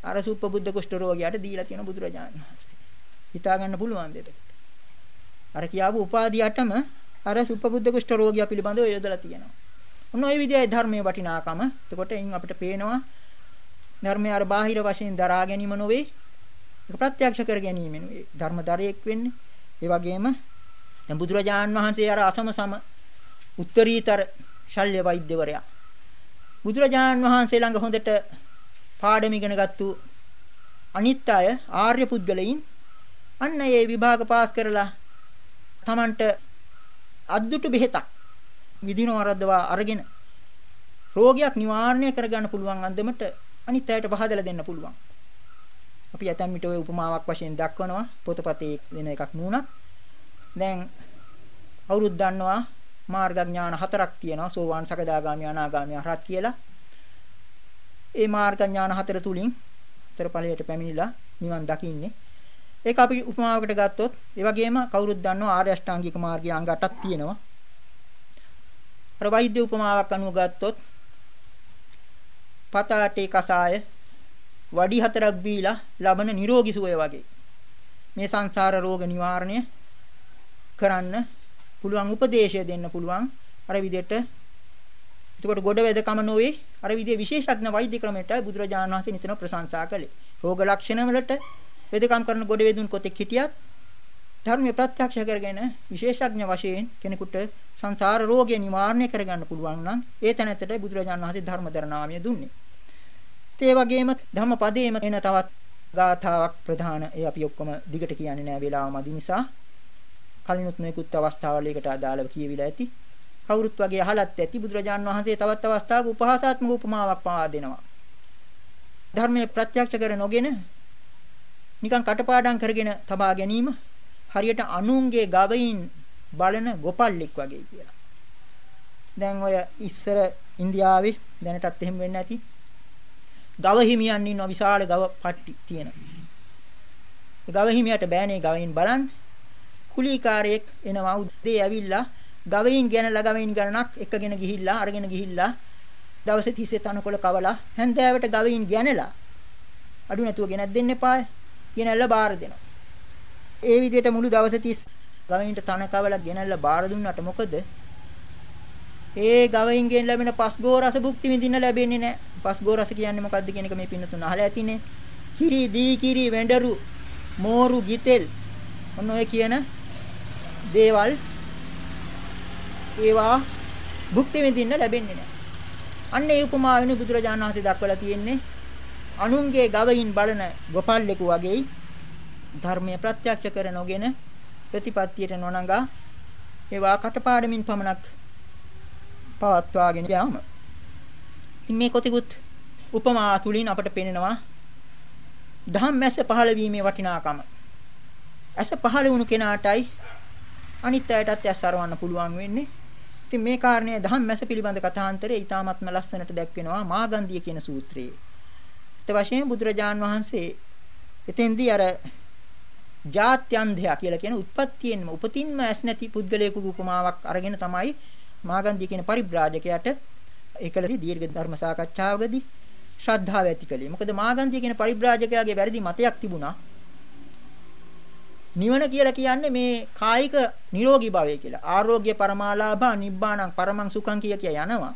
B: අර සුබ්බබුද්ධ කුෂ්ඨ රෝගියාට දීලා තියෙන බුදුරජාණන් වහන්සේ. හිතා ගන්න පුළුවන් දෙයකට. අර කියාපු උපාදී අටම අර සුබ්බබුද්ධ කුෂ්ඨ රෝගියා පිළිබඳව යොදලා තියෙනවා. ඔන්න ඔය විදිහයි ධර්මයේ වටිනාකම. එතකොට එයින් අපිට පේනවා ධර්මය අර බාහිර වශයෙන් දරා ගැනීම නොවේ. ඒක ප්‍රත්‍යක්ෂ කර ගැනීම නෙවෙයි. ධර්මදරයෙක් වෙන්නේ. ඒ වගේම දැන් බුදුරජාන් වහන්සේ අර අසම සම උත්තරීතර ශල්‍ය වෛද්‍යවරයා. බුදුරජාන් වහන්සේ ළඟ හොඳට පාඩම ඉගෙන ගත්තු අනිත් අය ආර්ය පුද්ගලයින් අන්න ඒ විභාග පාස් කරලා Tamanට අද්දුටු බෙහෙතක් විදිනව වරද්දවා අරගෙන රෝගයක් නිවාරණය කරගන්න පුළුවන් අන්දමට අනිත් අයට පහදලා දෙන්න පුළුවන්. අපි ඇතැම් විට ඔය උපමාවක් වශයෙන් දක්වනවා පොතපතේ දෙන එකක් නුනත්. දැන් අවුරුද්ද දන්නවා මාර්ග ඥාන හතරක් තියෙනවා සෝවාන් සකදාගාමි අනාගාමි අරහත් කියලා. ඒ මාර්ග ඥාන හතර තුලින් තර ඵලයට පැමිණිලා නිවන් දකින්නේ. ඒක අපි උපමාවකට ගත්තොත් ඒ වගේම කවුරුත් දන්නවා ආර්ය අෂ්ටාංගික මාර්ගයේ අංග 8ක් තියෙනවා. අර වෛද්‍ය උපමාවක් අනුව ගත්තොත් පතාටේ කසාය වඩි හතරක් බීලා ලබන නිරෝගී සුවය වගේ. මේ සංසාර රෝග නිවාරණය කරන්න පුළුවන් උපදේශය දෙන්න පුළුවන් අර විදිහට එතකොට ගොඩ වෙදකම නොවේ අර විදිහේ විශේෂඥ වෛද්‍ය ක්‍රමයටයි බුදුරජාණන් වහන්සේ නිතර ප්‍රශංසා කළේ. රෝග ලක්ෂණ වලට වෙදකම් කරන ගොඩ වේදුන් කොතෙක් හිටියත් ධර්මයේ ප්‍රත්‍යක්ෂ කරගෙන විශේෂඥ වශයෙන් කෙනෙකුට සංසාර රෝගය නිවාරණය කරගන්න පුළුවන් නම් ඒ තැනැත්තට බුදුරජාණන් වහන්සේ ධර්මදර නාමය දුන්නේ. ඒ වගේම ධම්මපදයේම එන තවත් ගාථාවක් ප්‍රධාන ඒ අපි ඔක්කොම දිගට කියන්නේ නෑ වේලාව මදි නිසා කලිනුත් නොයෙකුත් අවස්ථාවල ඒකට අදාළව කියවිලා ඇති. කවුරුත් වගේ අහලත් ඇති බුදුරජාණන් වහන්සේ තවත් අවස්ථාවක උපහාසාත්මක උපමාවක් පවා දෙනවා. ධර්මයේ ප්‍රත්‍යක්ෂ කර නොගෙන නිකන් කටපාඩම් කරගෙන තබා ගැනීම හරියට අනුන්ගේ ගවයින් බලන ගොපල්ලෙක් වගේ කියලා. දැන් ඔය ඉස්සර ඉන්දියාවේ දැනටත් එහෙම වෙන්නේ නැති ගව හිමියන් ඉන්න විශාල ගව පට්ටි තියෙනවා. ගව හිමියට බෑනේ ගවයින් බලන්න. කුලීකාරයෙක් එනවා උදේ ඇවිල්ලා ගවයින් ගැනලා ගවයින් ගණනක් එකගෙන ගිහිල්ලා අරගෙන ගිහිල්ලා දවසේ 30 තනකොළ කවලා හැන්දෑවට ගවයින් ගැනලා අඩු නැතුව ගෙනත් දෙන්න එපාය. ගෙනල්ලා බාර දෙනවා. ඒ විදිහට මුළු දවස් 30 ගවයින්ට තන කවලා ගෙනල්ලා බාර දුන්නට මොකද? ඒ ගවයින්ගෙන් ලැබෙන පස්ගෝ රස භුක්ති විඳින්න ලැබෙන්නේ නැහැ. පස්ගෝ රස කියන්නේ මොකක්ද කියන එක මේ පින්නතුන් අහලා ඇතිනේ. කිරි, දී කිරි, වෙඬරු, මෝරු, ගිතෙල් ඔන්න ඔය කියන දේවල් ඒවා භුක්ති විඳින්න ලැබෙන්නේ නැහැ. අන්න ඒ උපමාවෙනි බුදුරජාණන් වහන්සේ දක්වලා තියෙන්නේ අනුන්ගේ ගවයින් බලන ගොපල්ලෙකු වගේ ධර්මය ප්‍රත්‍යක්ෂ කර නොගෙන ප්‍රතිපත්තියට නොනඟා ඒවා කටපාඩමින් පමණක් පවත්වාගෙන යාම. ඉතින් මේ කොතිකුත් උපමා තුලින් අපට පෙනෙනවා ධම්මැස පහළ වීමේ වටිනාකම. ඇස පහළ වුණු කෙනාටයි අනිත් අයටත් ඇස් අරවන්න පුළුවන් වෙන්නේ. ඉතින් මේ කාරණය ධම්මැස පිළිබඳ කථාන්තරයේ ඊ타මත්ම ලස්සනට දැක්වෙනවා මාගන්ධිය කියන සූත්‍රයේ. ඊට වශයෙන් බුදුරජාන් වහන්සේ එතෙන්දී අර ජාත්‍යන්ධයා කියලා කියන උත්පත්තියෙන්ම උපතින්ම ඇස් නැති පුද්ගලයෙකු උපමාවක් අරගෙන තමයි මාගන්ධිය කියන පරිබ්‍රාජකයාට ඒකලදී දීර්ඝ ධර්ම සාකච්ඡාවකදී ශ්‍රද්ධාව ඇති කළේ. මොකද මාගන්ධිය කියන පරිබ්‍රාජකයාගේ වැරදි මතයක් තිබුණා. නිවන කියලා කියන්නේ මේ කායික නිරෝගී භාවය කියලා. ආරෝග්‍ය පරමාලාභා නිබ්බාණං පරමං සුඛං කිය කිය යනවා.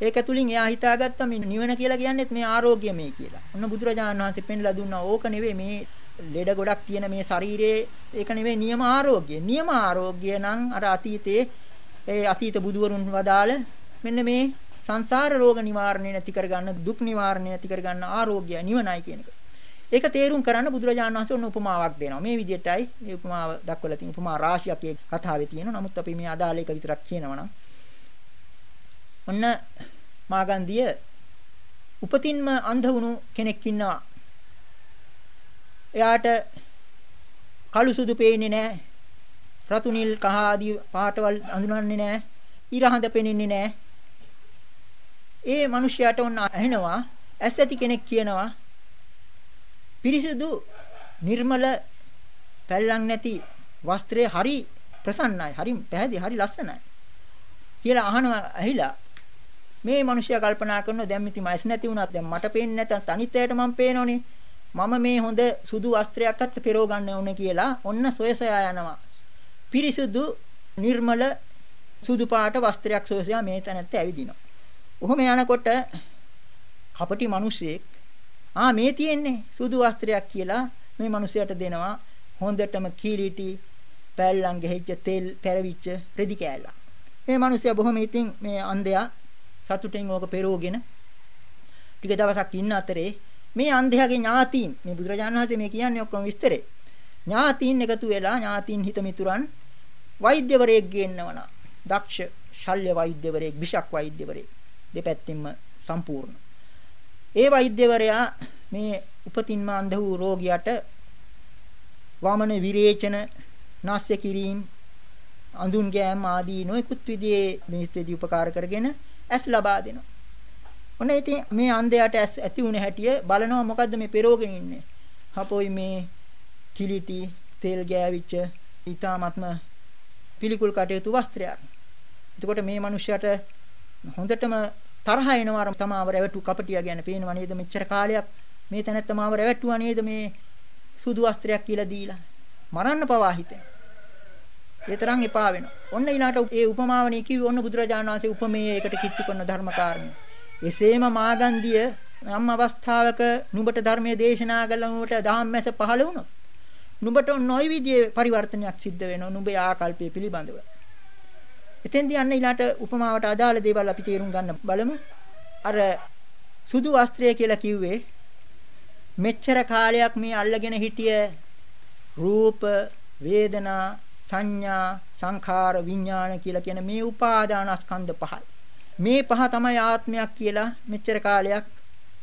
B: ඒක තුලින් එයා හිතාගත්තා මේ නිවන කියලා කියන්නේත් මේ ආරෝග්‍ය මේ කියලා. ඔන්න බුදුරජාණන් වහන්සේ පෙන්ලා දුන්නා ඕක නෙවෙයි මේ ලෙඩ ගොඩක් තියෙන මේ ශරීරයේ ඒක නෙවෙයි නියම ආරෝග්‍ය. නියම ආරෝග්‍ය නම් අර අතීතයේ ඒ අතීත බුදුවරුන් වදාළ මෙන්න මේ සංසාර රෝග නිවාරණය නැති කරගන්න දුක් නිවාරණය නැති කරගන්න ආරෝග්‍ය නිවනයි කියන එක. ඒක තේරුම් කරන්න බුදුරජාණන් වහන්සේ ඔන්න උපමාවක් දෙනවා. මේ විදිහටයි මේ උපමාව දක්වලා තියෙන උපමා රාශියක් මේ කතාවේ තියෙනවා. නමුත් අපි මේ අදාළ එක විතරක් කියනවා නම් ඔන්න මාගන්ධිය උපතින්ම අන්ධ වුණු කෙනෙක් ඉන්නවා. එයාට කළු සුදු පේන්නේ නැහැ. රතු නිල් කහ ආදී පාටවල් අඳුනන්නේ නැහැ. ඉරහඳ පෙනෙන්නේ නැහැ. ඒ මිනිහයාට ඔන්න ඇහෙනවා ඇස් ඇති කෙනෙක් කියනවා පිරිසිදු නිර්මල පැල්ලම් නැති වස්ත්‍රය හරි ප්‍රසන්නයි හරි පැහැදිලි හරි ලස්සනයි කියලා අහනවා ඇහිලා මේ මිනිහයා කල්පනා කරනවා දැන් මිති මයිස් නැති වුණත් දැන් මට පේන්නේ නැත්නම් තනිත් මම පේනෝනේ මම මේ හොඳ සුදු වස්ත්‍රයක් අත් පෙරව ගන්න ඕනේ කියලා ඔන්න සොයසයා යනවා. පිරිසුදු නිර්මල සුදු පාට වස්ත්‍රයක් සොයසයා මේ තැනත් ඇවිදිනවා. ඔහොම යනකොට කපටි මිනිස්සෙක් ආ මේ තියෙන්නේ සුදු වස්ත්‍රයක් කියලා මේ මිනිසයාට දෙනවා. හොඳටම කීලිටි පැල්ලම් ගෙහිච්ච තෙල් පෙරවිච්ච රෙදි කෑල්ලක්. මේ මිනිසයා බොහොම ඉතින් මේ අන්ධයා සතුටෙන් ඕක පෙරෝගෙන ටික දවසක් ඉන්න අතරේ මේ අන්ධයාගේ ඥාතීන් මේ බුදුරජාණන් වහන්සේ මේ කියන්නේ ඔක්කොම විස්තරේ. ඥාතීන් එකතු වෙලා ඥාතීන් හිත මිතුරන් වෛද්‍යවරයෙක් ගෙන්නවනා. දක්ෂ ශල්‍ය වෛද්‍යවරයෙක්, බිෂක් වෛද්‍යවරයෙක් දෙපැත්තින්ම සම්පූර්ණ. ඒ වෛද්‍යවරයා මේ උපතින්ම අන්ධ වූ රෝගියාට වමන විරේචන නාස්‍ය කිරීම අඳුන් ගෑම් ආදී නොයෙකුත් විදිහේ මේ ස්ත්‍රී උපකාර කරගෙන ඇස් ලබා දෙනවා. ඔන්න ඉතින් මේ අන්ධයාට ඇස් ඇති වුණ හැටිය බලනවා මොකද්ද මේ පෙරෝගෙන ඉන්නේ. හපොයි මේ කිලිටි තෙල් ගෑවිච්ච ඊ타ත්ම පිළිකුල් කටයුතු වස්ත්‍රයක්. එතකොට මේ මිනිහයාට හොඳටම තරහ එනවා අර තමාව රැවටු කපටියා ගැන පේනවා නේද මෙච්චර කාලයක් මේ තැනත්ත මාව රැවටුවා නේද මේ සුදු වස්ත්‍රයක් කියලා දීලා මරන්න පවා හිතෙන. ඒ තරම් එපා වෙනවා. ඔන්න ඊළාට ඒ උපමාවනේ කිව්වේ ඔන්න බුදුරජාණන් වහන්සේ උපමේය එකට කිච්චු කරන ධර්මකාරණේ. එසේම මාගන්දිය යම් අවස්ථාවක නුඹට ධර්මයේ දේශනා කළා නුඹට ධම්මැස පහළ වුණොත් නුඹට නොයි විදියේ පරිවර්තනයක් සිද්ධ වෙනවා නුඹේ ආකල්පය පිළිබඳව. එතෙන්දී අන්න ඊළාට උපමාවට අදාළ දේවල් අපි තේරුම් ගන්න බලමු. අර සුදු වස්ත්‍රය කියලා කිව්වේ මෙච්චර කාලයක් මේ අල්ලගෙන හිටිය රූප වේදනා සංඥා සංඛාර විඥාන කියලා කියන මේ උපාදානස්කන්ධ පහයි. මේ පහ තමයි ආත්මයක් කියලා මෙච්චර කාලයක්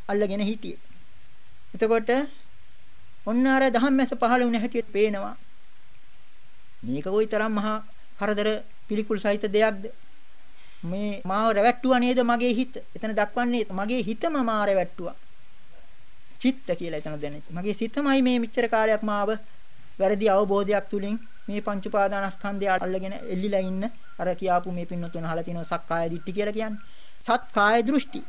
B: අල්ලගෙන හිටියේ. එතකොට ඔන්න අර ධම්මැස පහළ වුණ හැටියට පේනවා. මේක කොයිතරම් මහා කරදර පිළිකුල් සහිත දෙයක්ද? මේ මාව රැවට්ටුවා නේද මගේ හිත. එතන දක්වන්නේ මගේ හිතම මාව රැවට්ටුවා. චිත්ත කියලා එතන දැනෙන්නේ. මගේ සිතමයි මේ මෙච්චර කාලයක් මාව වැරදි අවබෝධයක් තුලින් මේ පංච උපාදානස්කන්ධය අල්ලගෙන එල්ලිලා ඉන්න අර කියාපු මේ පින්නතුන් අහලා තියෙනවා සක්කාය දිට්ඨි කියලා කියන්නේ. සත්කාය දෘෂ්ටි.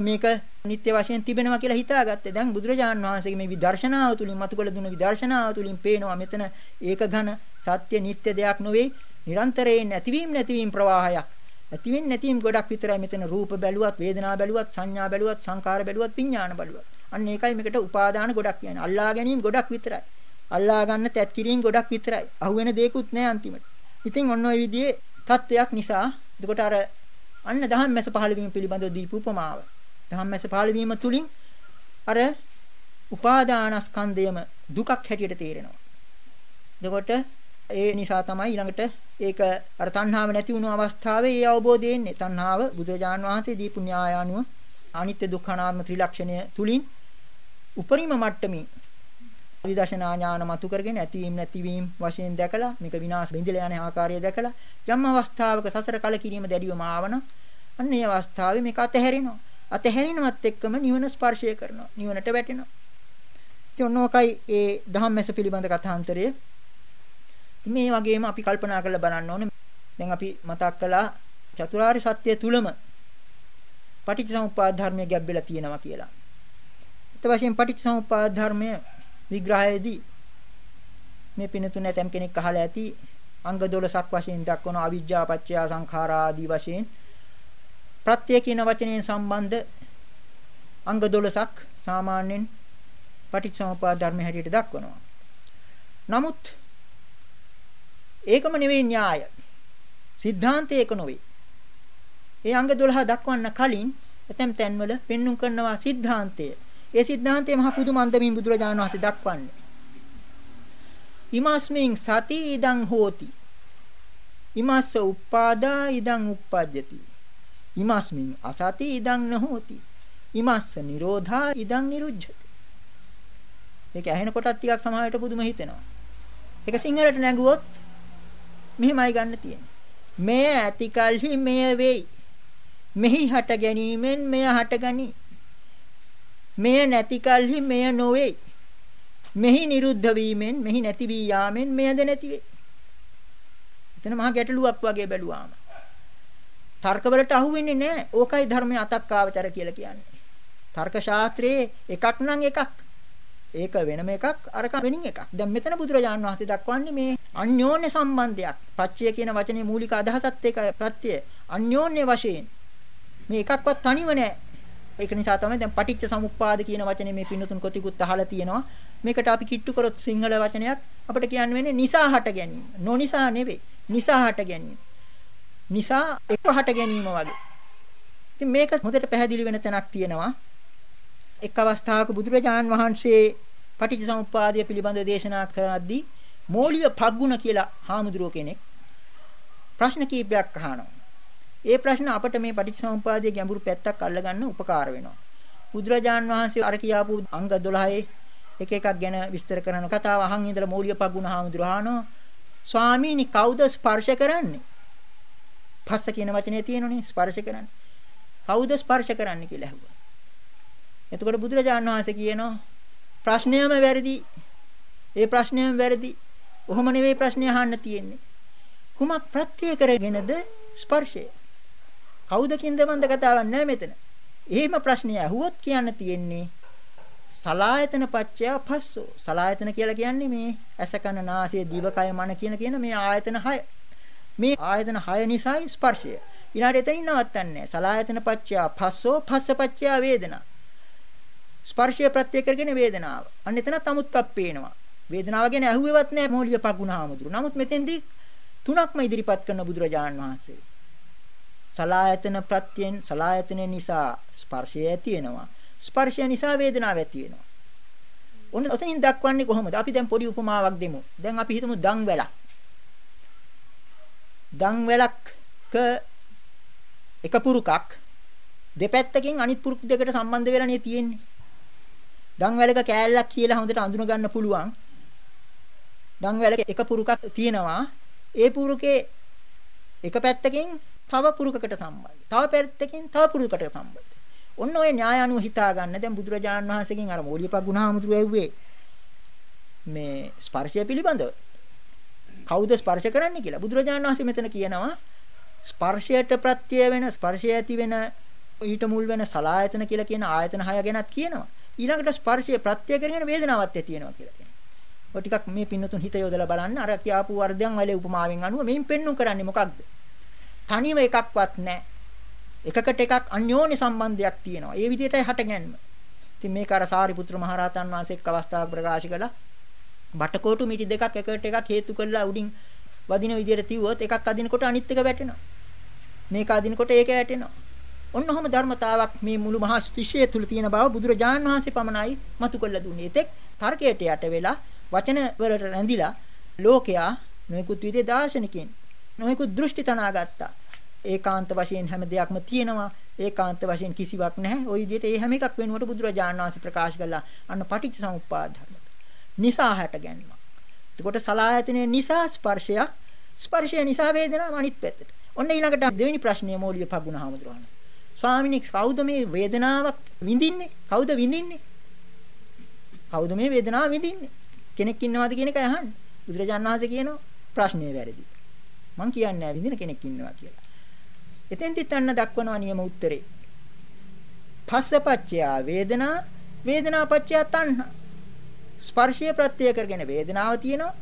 B: මේක නිත්‍ය වශයෙන් තිබෙනවා කියලා හිතාගත්තේ. දැන් බුදුරජාණන් වහන්සේගේ මේ විදර්ශනාව තුලින් මතුකල දුන්න විදර්ශනාව තුලින් පේනවා මෙතන ඒක ඝන සත්‍ය නිත්‍ය දෙයක් නොවේ. නිරන්තරයෙන් නැතිවීම නැතිවීම ප්‍රවාහයක්. ඇතිවෙන්නේ නැතිවීම ගොඩක් විතරයි මෙතන රූප බැලුවත් වේදනා බැලුවත් සංඥා බැලුවත් සංකාර බැලුවත් විඥාන බැලුවත්. අන්න ඒකයි මේකට උපාදාන ගොඩක් කියන්නේ. අල්ලා ගැනීම ගොඩක් විතරයි. අල්ලා ගන්න තැත් කිරීම ගොඩක් විතරයි. අහුවෙන දෙයක්වත් නැහැ අන්තිමට. ඉතින් ඔන්න ඔය විදිහේ தත්වයක් නිසා එතකොට අර අන්න ධම්මැස පහළ වීම පිළිබඳව දීපු උපමාව. ධම්මැස පහළ වීම තුලින් අර උපාදානස්කන්ධයම දුකක් හැටියට තේරෙනවා. එතකොට ඒ නිසා තමයි ඊළඟට ඒක අර තණ්හාව නැති වුණු අවස්ථාවේ ඒ අවබෝධය එන්නේ. තණ්හාව බුදුරජාන් වහන්සේ දීපු න්‍යායානුව අනිත්‍ය දුක්ඛ අනාත්ම ත්‍රිලක්ෂණය තුලින් උපරිම මට්ටමින් විදර්ශනා ඥාන මතු කරගෙන ඇතිවීම නැතිවීම වශයෙන් දැකලා මේක විනාශ බිඳිලා යන ආකාරය දැකලා යම් අවස්ථාවක සසර කලකිරීම දැඩිවම ආවන අන්න ඒ අවස්ථාවේ මේක අතහැරෙනවා. අතහැරිනවත් එක්කම නිවන ස්පර්ශය කරනවා. නිවනට වැටෙනවා. ඉතින් ඔන්නෝකයි ඒ ධම්මැස පිළිබඳ කථාන්තරය. මේ වගේම අපි කල්පනා කරලා බලන්න ඕනේ. දැන් අපි මතක් කළා චතුරාර්ය සත්‍ය තුලම පටිච්චසමුප්පාද ධර්මයේ ගැබ්බෙලා තියෙනවා කියලා. ඊට වශයෙන් පටිච්චසමුප්පාද ධර්මය විග්‍රහයේදී මේ පිනතුන ඇතම් කෙනෙක් අහලා ඇති අංග 12ක් වශයෙන් දක්වන අවිජ්ජා පත්‍ය සංඛාරා ආදී වශයෙන් ප්‍රත්‍ය කියන වචනයෙන් සම්බන්ධ අංග 12ක් සාමාන්‍යයෙන් පටිච්චසමුප්පාද ධර්ම හැටියට දක්වනවා. නමුත් ඒකම නෙවෙයි න්‍යාය. සිද්ධාන්තය ඒක නොවේ. ඒ අංග 12 දක්වන්න කලින් ඇතැම් තැන්වල පෙන්눔 කරනවා සිද්ධාන්තය. ඒ සිද්ධාන්තය මහ පුදුම අන්දමින් බුදුරජාණන් වහන්සේ දක්වන්නේ. ඉමස්මින් සති ඉදං හෝති. ඉමස්ස උප්පාදා ඉදං උප්පජ්ජති. ඉමස්මින් අසති ඉදං නොහෝති. ඉමස්ස නිරෝධා ඉදං නිරුද්ධති. ඒක ඇහෙන කොටත් ටිකක් සමාහයට පුදුම හිතෙනවා. ඒක සිංහලට නැගුවොත් මෙහෙමයි ගන්න තියෙන්නේ. මෙය ඇතිකල්හි මෙය වෙයි. මෙහි හට ගැනීමෙන් මෙය හටගනී. මෙය නැති කලෙහි මෙය නොවේ. මෙහි නිරුද්ධ වීමෙන් මෙහි නැති වී යාමෙන් මෙයද නැති වේ. එතන මහා ගැටලුවක් වගේ බැලුවාම. තර්කවලට අහුවෙන්නේ නැහැ. ඕකයි ධර්මයේ අතක්කාවචර කියලා කියන්නේ. තර්ක ශාස්ත්‍රයේ එකක් නම් එකක්. ඒක වෙනම එකක් අරක වෙනින් එකක්. දැන් මෙතන බුදුරජාන් වහන්සේ දක්වන්නේ මේ අන්‍යෝන්‍ය සම්බන්ධයක්. පච්චය කියන වචනේ මූලික අදහසත් ඒකයි ප්‍රත්‍ය. අන්‍යෝන්‍ය වශයෙන් මේ එකක්වත් තනිව නැහැ. ඒක නිසා තමයි දැන් පටිච්ච සමුප්පාද කියන වචනේ මේ පින්නතුන් කොතිකුත් අහලා තියෙනවා. මේකට අපි කිට්ටු කරොත් සිංහල වචනයක් අපිට කියන්න වෙන්නේ නිසා හට ගැනීම. නොනිසා නෙවෙයි. නිසා හට ගැනීම. නිසා එක හට ගැනීම වගේ. ඉතින් මේක හොඳට පැහැදිලි වෙන තැනක් තියෙනවා. එක් අවස්ථාවක බුදුරජාණන් වහන්සේ පටිච්චසමුප්පාදය පිළිබඳව දේශනා කරද්දී මෝලිය පග්ගුණ කියලා හාමුදුරුව කෙනෙක් ප්‍රශ්න කීපයක් අහනවා. ඒ ප්‍රශ්න අපිට මේ පටිච්චසමුප්පාදයේ ගැඹුරු පැත්තක් අල්ලගන්න උපකාර වෙනවා. බුදුරජාන් වහන්සේ අර කියාපු අංග 12 එක එකක් ගැන විස්තර කරන කතාව අහන් ඉඳලා මෝලිය පග්ගුණ හාමුදුරුව අහනවා. ස්වාමීනි කවුද ස්පර්ශ කරන්නේ? පස්ස කියන වචනේ තියෙනනේ ස්පර්ශ කරන්නේ. කවුද ස්පර්ශ කරන්නේ කියලා ඇහුවා. එතකොට බුදුරජාණන් වහන්සේ කියනවා ප්‍රශ්නයම වැරදි. ඒ ප්‍රශ්නයම වැරදි. ඔහොම නෙවෙයි ප්‍රශ්නේ අහන්න තියෙන්නේ. කුමක් ප්‍රත්‍ය කරගෙනද ස්පර්ශය? කවුද කින්දමන්ද කතාවක් නැහැ මෙතන. එහෙම ප්‍රශ්නය අහුවොත් කියන්න තියෙන්නේ සලායතන පච්චය පස්සෝ. සලායතන කියලා කියන්නේ මේ ඇස කන නාසය දිවකය මන කියන කියන මේ ආයතන 6. මේ ආයතන 6 නිසායි ස්පර්ශය. ඊළඟට එතනින් නවත්තන්නේ සලායතන පච්චය පස්සෝ පස්ස පච්චය වේදනා. ස්පර්ශය ප්‍රත්‍ය කරගෙන වේදනාව. අන්න එතනත් අමුත්තක් පේනවා. වේදනාව ගැන ඇහුවෙවත් නැහැ මෝලිය පගුණාමතුරු. නමුත් මෙතෙන්දී තුනක්ම ඉදිරිපත් කරන බුදුරජාණන් වහන්සේ. සලායතන ප්‍රත්‍යයෙන් සලායතන නිසා ස්පර්ශය ඇති වෙනවා. ස්පර්ශය නිසා වේදනාව ඇති වෙනවා. ඔන්න ඔතනින් දක්වන්නේ කොහොමද? අපි දැන් පොඩි උපමාවක් දෙමු. දැන් අපි හිතමු දන් වැලක්. දන් වැලක එක පුරුකක් දෙපැත්තකින් අනිත් පුරුක් දෙකට සම්බන්ධ වෙලානේ තියෙන්නේ. දන් වැලක කෑල්ලක් කියලා හොඳට අඳුන ගන්න පුළුවන්. දන් වැලක එක පුරුකක් තියෙනවා. ඒ පුරුකේ එක පැත්තකින් තව පුරුකකට සම්බන්ධයි. තව පැත්තකින් තව පුරුකකට සම්බන්ධයි. ඔන්න ඔය න්‍යාය අනුව හිතා ගන්න දැන් බුදුරජාණන් වහන්සේගෙන් අර මූලියපග්ගුණාමුදුර ඇව්වේ මේ ස්පර්ශය පිළිබඳව. කවුද ස්පර්ශ කරන්නේ කියලා. බුදුරජාණන් වහන්සේ මෙතන කියනවා ස්පර්ශයට ප්‍රත්‍ය වෙන ස්පර්ශය ඇති වෙන ඊට මුල් වෙන සලායතන කියලා කියන ආයතන හය ගැනත් කියනවා. ඊළඟට ස්පර්ශය ප්‍රත්‍ය කරගෙන වේදනාවක් ඇති වෙනවා කියලා කියනවා. ඔය ටිකක් මේ පින්නතුන් හිත යොදලා බලන්න අර කියාපු වර්ධයන් වල උපමාවෙන් අනුව මේන් පෙන්눔 කරන්නේ මොකක්ද? තනිව එකක්වත් නැහැ. එකකට එකක් අන්‍යෝන්‍ය සම්බන්ධයක් තියෙනවා. ඒ විදිහටයි හටගන්නේ. ඉතින් මේක අර සාරිපුත්‍ර මහරහතන් වහන්සේ එක් අවස්ථාවක ප්‍රකාශ කළා. බටකොටු මිටි දෙකක් එකට එකක් හේතු කරලා උඩින් වදින විදිහට තියුවොත් එකක් අදිනකොට අනිත් එක වැටෙනවා. මේක අදිනකොට ඒක වැටෙනවා. ඔන්න ඔහම ධර්මතාවක් මේ මුළු මහා ශිෂ්‍යය තුල තියෙන බව බුදුරජාණන් වහන්සේ පමණයි මතු කළ දුන්නේ. එතෙක් තර්කයට යට වෙලා වචන වලට රැඳිලා ලෝකයා නොයෙකුත් විදිහේ දාර්ශනිකයන් නොයෙකුත් දෘෂ්ටි තනාගත්තා. ඒකාන්ත වශයෙන් හැම දෙයක්ම තියෙනවා. ඒකාන්ත වශයෙන් කිසිවක් නැහැ. ওই විදිහට ඒ හැම එකක් වෙනුවට බුදුරජාණන් වහන්සේ ප්‍රකාශ කළා අන්න පටිච්චසමුප්පාද ධර්ම. නිසා හැට ගැනීම. එතකොට සලායතනේ නිසා ස්පර්ශයක් ස්පර්ශය නිසා වේදනාව අනිත් පැත්තට. ඔන්න ඊළඟට දෙවෙනි ප්‍රශ්නය මූලික පගුණහමඳුරන. ස්වාමිනී කවුද මේ වේදනාවක් විඳින්නේ? කවුද විඳින්නේ? කවුද මේ වේදනාව විඳින්නේ? කෙනෙක් ඉන්නවද කියන එක අහන්නේ. බුදුරජාණන් වහන්සේ කියනවා ප්‍රශ්නේ වැරදි. මං කියන්නේ නැහැ විඳින කෙනෙක් ඉන්නවා කියලා. එතෙන්දිත් අන්න දක්වනවා නියම උත්තරේ. පස්සපච්චය වේදනා වේදනාපච්චය තණ්හා. ස්පර්ශය ප්‍රත්‍ය කරගෙන වේදනාව තියෙනවා.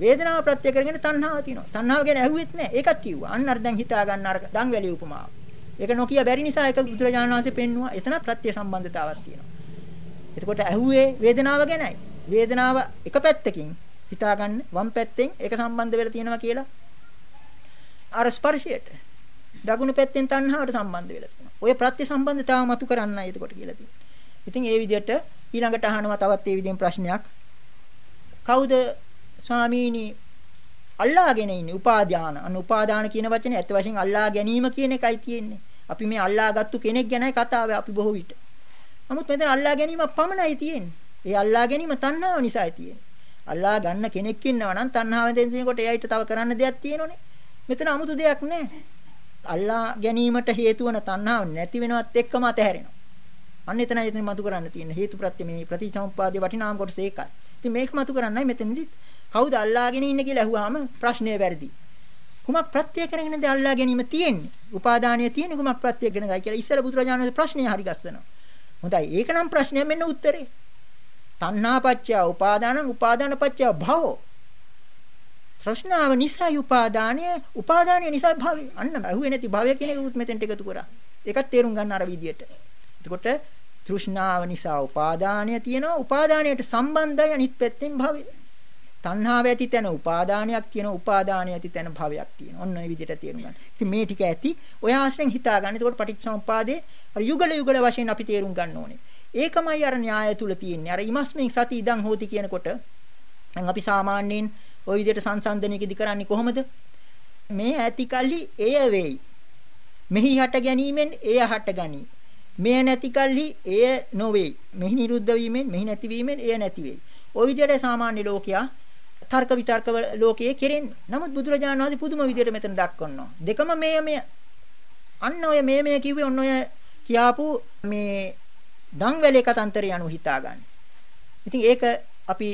B: වේදනාව ප්‍රත්‍ය කරගෙන තණ්හාව තියෙනවා. තණ්හාව ගැන ඇහුවෙත් නැහැ. ඒකත් කිව්වා. අන්න අර දැන් හිතා ගන්න අර දන්වැලි උපමාව. ඒක නොකිය බැරි නිසා ඒක බුදුරජාණන් වහන්සේ පෙන්නවා. එතන ප්‍රත්‍ය සම්බන්ධතාවක් තියෙනවා. එතකොට ඇහුවේ වේදනාව ගැනයි. වේදනාව එක පැත්තකින් හිතාගන්න වම් පැත්තෙන් ඒක සම්බන්ධ වෙලා තියෙනවා කියලා අර ස්පර්ශයට දකුණු පැත්තෙන් තණ්හාවට සම්බන්ධ වෙලා තියෙනවා. ඔය ප්‍රත්‍ය සම්බන්ධතාව මතු කරන්නයි එතකොට කියලා තියෙන්නේ. ඉතින් ඒ විදිහට ඊළඟට අහනවා තවත් ඒ විදිහෙන් ප්‍රශ්නයක්. කවුද ස්වාමීනි අල්ලාගෙන ඉන්නේ උපාදාන. අන්න උපාදාන කියන වචනේ ඇත්ත වශයෙන් අල්ලා ගැනීම කියන එකයි තියෙන්නේ. අපි මේ අල්ලාගත්තු කෙනෙක් ගැනයි කතාව අපි බොහෝ විට. නමුත් මෙතන අල්ලා ගැනීම පමණයි තියෙන්නේ. ඒ අල්ලා ගැනීම තණ්හාව නිසායි තියෙන්නේ. අල්ලා ගන්න කෙනෙක් ඉන්නවා නම් තණ්හාවෙන් දෙනකොට එයාට තව කරන්න දෙයක් තියෙනෝනේ. මෙතන 아무තු දෙයක් නැහැ. අල්ලා ගැනීමට හේතු වන තණ්හාව නැති වෙනවත් එක්කම අතහැරෙනවා. අන්න එතනයි එතන මතු කරන්න තියෙන හේතුප්‍රත්‍ය මේ ප්‍රතිසම්පාදයේ වටිනාම කොටස ඒකයි. ඉතින් මේක මතු කරන්නයි මෙතනදි කවුද අල්ලාගෙන ඉන්නේ කියලා අහුවාම ප්‍රශ්නය වැරදි. කුමක් ප්‍රත්‍ය කරගෙනද අල්ලා ගැනීම තියෙන්නේ? උපාදානය තියෙන්නේ කුමක් ප්‍රත්‍ය කරගෙනදයි කියලා ඉස්සර බුදුරජාණන් වහන්සේ ප්‍රශ්නය හරි ගස්සනවා. හොඳයි ඒක නම් ප්‍රශ්නය මෙන්න උත්තරේ. තණ්හාපච්චය උපාදානං උපාදානපච්චය භවෝ තෘෂ්ණාව නිසා උපාදානය උපාදානය නිසා භවය අන්න ඇහුවේ නැති භවය කියන එක උත් මෙතෙන්ට එකතු කරා ඒකත් තේරුම් ගන්න අර විදියට. එතකොට තෘෂ්ණාව නිසා උපාදානය තියෙනවා. උපාදානයට සම්බන්ධයි අනිත් පැත්තෙන් භවය. තණ්හාව ඇති තැන උපාදානයක් තියෙනවා. උපාදානය ඇති තැන භවයක් තියෙනවා. ඔන්න ඔය විදිහට තේරුම් ගන්න. ඉතින් මේ ටික ඇති ඔය ආශ්‍රයෙන් හිතා ගන්න. එතකොට පටිච්චසමුප්පාදේ අර යුගල යුගල වශයෙන් අපි තේරුම් ගන්න ඕනේ. ඒකමයි අර න්‍යාය තුල තියෙන්නේ. අර ඉමස්මින් සති ඉදන් හෝති කියනකොට දැන් අපි සාමාන්‍යයෙන් ওই විදිහට සංසන්දනයකදී කරන්නේ කොහොමද? මේ ඇති කල්ලි එය වෙයි. මෙහි හට ගැනීමෙන් එය හට ගනී. මෙය නැති කල්හි එය නොවේ. මෙහි නිරුද්ධ වීමෙන් මෙහි නැතිවීමෙන් එය නැති වෙයි. ওই විදිහට සාමාන්‍ය ලෝකයා තර්ක විතර්ක ලෝකයේ කෙරෙන්නේ. නමුත් බුදුරජාණන් වහන්සේ පුදුම විදිහට මෙතන දක්වනවා. දෙකම මේ මේ අන්න ඔය මේ මේ කිව්වේ ඔන්න ඔය කියාපු මේ දන්වැලේ කතන්තරය අනුව හිතා ගන්න. ඉතින් ඒක අපි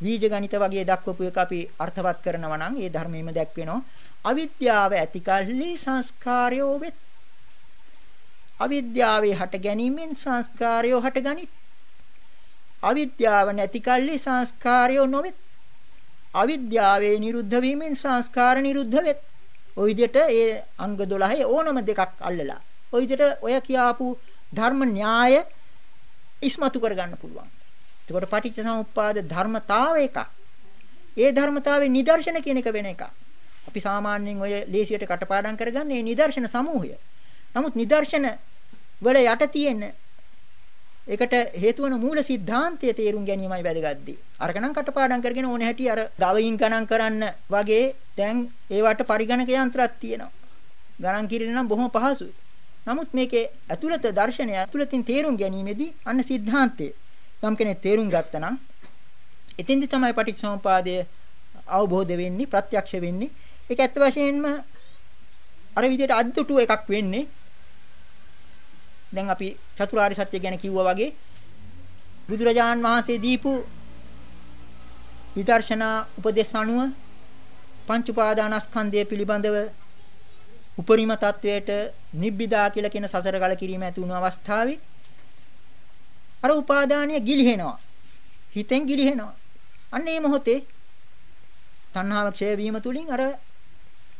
B: බීජ ගණිත වගේ දක්වපු එක අපි අර්ථවත් කරනවා නම් ඒ ධර්මයේම දැක්වෙනවා. අවිද්‍යාව ඇතිකල්හි සංස්කාරයෝ වෙත්. අවිද්‍යාවේ හට ගැනීමෙන් සංස්කාරයෝ හටගනිත්. අවිද්‍යාව නැතිකල්හි සංස්කාරයෝ නොවෙත්. අවිද්‍යාවේ නිරුද්ධ වීමෙන් සංස්කාර නිරුද්ධ වෙත්. ওই විදිහට ඒ අංග 12 ඕනම දෙකක් අල්ලලා. ওই විදිහට ඔය කියාපු ධර්ම න්‍යාය ඉස්මතු කරගන්න පුළුවන්. එතකොට පටිච්චසමුප්පාද ධර්මතාවය එකක්. ඒ ධර්මතාවේ නිදර්ශන කියන එක වෙන එකක්. අපි සාමාන්‍යයෙන් ඔය ලේසියට කටපාඩම් කරගන්නේ නිදර්ශන සමූහය. නමුත් නිදර්ශන වල යට තියෙන ඒකට හේතු වන මූල સિદ્ધාන්තය තේරුම් ගැනීමයි වැදගත්දී. අරකනම් කටපාඩම් කරගෙන ඕන හැටි අර ගවයින් ගණන් කරන්න වගේ දැන් ඒවට පරිගණක යන්ත්‍රයක් තියෙනවා. ගණන් කිරීම නම් බොහොම පහසුයි. නමුත් මේකේ ඇතුළත දර්ශනය ඇතුළතින් තේරුම් ගැනීමේදී අන්න સિદ્ધාන්තය යම් කෙනෙක් තේරුම් ගත්තා නම් එතෙන්දි තමයි පටිච්චසමුපාදය අවබෝධ වෙන්නේ ප්‍රත්‍යක්ෂ වෙන්නේ. ඒක ඇත්ත වශයෙන්ම අර විදිහට අද්දුටු එකක් වෙන්නේ දැන් අපි චතුරාර්ය සත්‍ය ගැන කිව්වා වගේ බුදුරජාන් වහන්සේ දීපු විදර්ශනා උපදේශ අනුව පංච උපාදානස්කන්ධය පිළිබඳව උපරිම තත්වයට නිබ්බිදා කියලා කියන සසර ගල කිරීම ඇති වුණු අවස්ථාවේ අර උපාදානය ගිලිහෙනවා හිතෙන් ගිලිහෙනවා අන්න ඒ මොහොතේ තණ්හාව ක්ෂය වීම තුලින් අර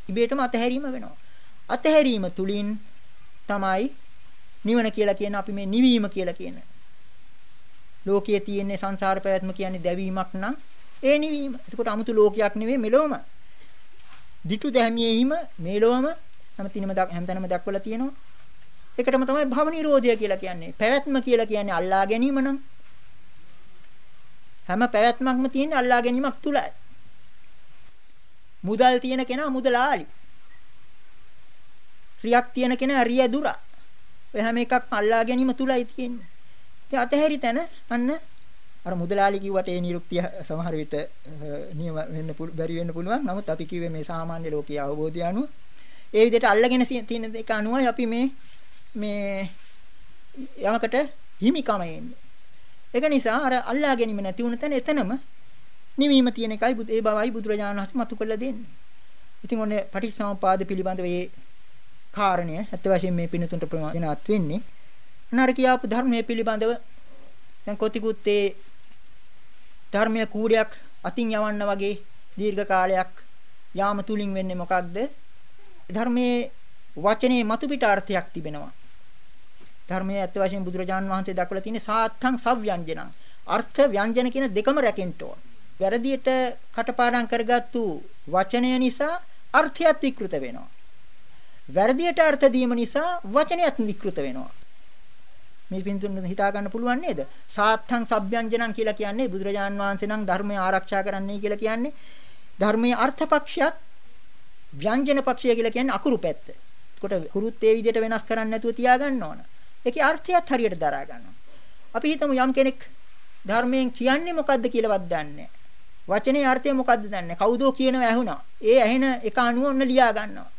B: ඉබේටම අතහැරීම වෙනවා අතහැරීම තුලින් තමයි නිවන කියලා කියන අපි මේ නිවීම කියලා කියන. ලෝකයේ තියෙන සංසාර පැවැත්ම කියන්නේ දැවීමක් නම් ඒ නිවීම. එතකොට 아무තු ලෝකයක් නෙවෙයි මෙලොවම. ditu දැමියෙහිම මෙලොවම හැමතිනම හැමතැනම දක්වලා තියෙනවා. ඒකටම තමයි භව නිරෝධය කියලා කියන්නේ. පැවැත්ම කියලා කියන්නේ අල්ලා ගැනීම නම්. හැම පැවැත්මක්ම තියෙන්නේ අල්ලා ගැනීමක් තුලයි. මුදල් තියෙන කෙනා මුදලාලි. රියක් තියෙන කෙනා රිය දුරා. ඔය හැම එකක්ම අල්ලා ගැනීම තුලයි තියෙන්නේ. ඉතින් අතහැරි තැන අන්න අර මුදලාලි කිව්වට ඒ නිරුක්තිය සමහර විට නියම වෙන්න බැරි වෙන්න පුළුවන්. නමුත් අපි කිව්වේ මේ සාමාන්‍ය ලෝකීය අවබෝධය අනුව ඒ විදිහට අල්ලගෙන තියෙන එක අනුවයි අපි මේ මේ යමකට හිමිකම එන්නේ. ඒක නිසා අර අල්ලා ගැනීම නැති වුණ තැන එතනම නිවීම තියෙන එකයි ඒ බවයි බුදුරජාණන් වහන්සේ මතු කරලා දෙන්නේ. ඉතින් ඔන්නේ පටිච්චසමුපාද පිළිබඳව මේ කාරණය ඇත්ත වශයෙන් මේ පිනතුන්ට ප්‍රමාණවත් වෙන්නේ අනාර කියාපු ධර්මයේ පිළිබඳව දැන් කොතිකුත් ඒ ධර්මයේ කූඩයක් අතින් යවන්න වගේ දීර්ඝ කාලයක් යාම තුලින් වෙන්නේ මොකක්ද ධර්මයේ වචනේ මතු පිට අර්ථයක් තිබෙනවා ධර්මයේ ඇත්ත වශයෙන් බුදුරජාන් වහන්සේ දක්වලා තියෙන සාත්තං සව්‍යංජනං අර්ථ ව්‍යංජන කියන දෙකම රැකෙන්න ඕන. වැරදියට කටපාඩම් කරගත්තු වචනය නිසා අර්ථයත් විකෘත වෙනවා. වැරදියට අර්ථ දීම නිසා වචනයත් විකෘත වෙනවා. මේ පින්තුන් හිතා ගන්න පුළුවන් නේද? සාත්තං සබ්යංජනං කියලා කියන්නේ බුදුරජාන් වහන්සේ නම් ධර්මය ආරක්ෂා කරන්නයි කියලා කියන්නේ ධර්මයේ අර්ථපක්ෂයත් ව්‍යංජන පක්ෂය කියලා කියන්නේ අකුරු පැත්ත. එතකොට කුරුත් ඒ විදිහට වෙනස් කරන්නේ නැතුව තියා ගන්න ඕන. ඒකේ අර්ථයත් හරියට දරා ගන්නවා. අපි හිතමු යම් කෙනෙක් ධර්මයෙන් කියන්නේ මොකද්ද කියලාවත් දන්නේ වචනේ අර්ථය මොකද්ද දන්නේ කවුදෝ කියනවා ඇහුණා. ඒ ඇහෙන එක අනුව ඔන්න ලියා ගන්නවා.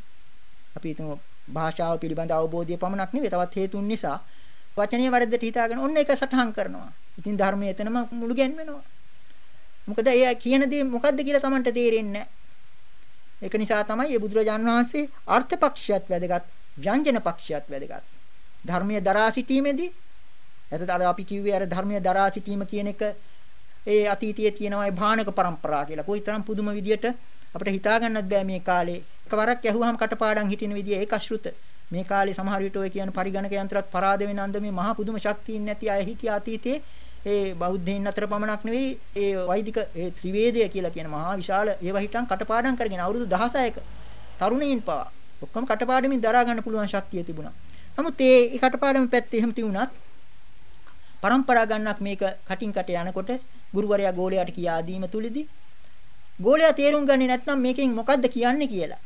B: අපි හිතමු භාෂාව පිළිබඳ අවබෝධය පමණක් නෙවෙයි තවත් හේතුන් නිසා වචනීය වරද්දට හිතාගෙන ඔන්න ඒක සටහන් කරනවා. ඉතින් ධර්මයේ එතනම මුළු ගැන්වෙනවා. මොකද ඒ කියන දේ මොකද්ද කියලා Tamanට තේරෙන්නේ ඒක නිසා තමයි මේ බුදුරජාන් වහන්සේ අර්ථපක්ෂයත් වැදගත්, ව්‍යංජන පක්ෂයත් වැදගත්. ධර්මයේ දරා සිටීමේදී එතකොට අර අපි කිව්වේ අර ධර්මයේ දරා සිටීම කියන එක ඒ අතීතයේ තියෙනවා ඒ භාණක પરම්පරා කියලා. කොයිතරම් පුදුම විදියට අපිට හිතා ගන්නත් බෑ මේ කාලේ. එකවරක් ඇහුවාම කටපාඩම් හිටින විදිය ඒක අශෘත. මේ කාලේ සමහර විට ඔය කියන පරිගණක යන්ත්‍රات පරාද වෙන අන්දමේ මහා පුදුම ශක්තියින් නැති අය හිටියා අතීතයේ. ඒ බෞද්ධයින් අතර පමණක් නෙවෙයි ඒ වෛදික ඒ ත්‍රිවේදය කියලා කියන මහා විශාල ඒවා හිටන් කටපාඩම් කරගෙන අවුරුදු 16ක තරුණයින් පවා ඔක්කොම කටපාඩමින් දරා ගන්න පුළුවන් ශක්තිය තිබුණා. නමුත් ඒ කටපාඩම පැත්තේ එහෙම තිබුණත් પરම්පරා ගන්නක් මේක කටින් කට යනකොට ගුරුවරයා ගෝලයාට කියා දීම තුලදී ගෝලයා තේරුම් ගන්නේ නැත්නම් මේකෙන් මොකද්ද කියන්නේ කියලා.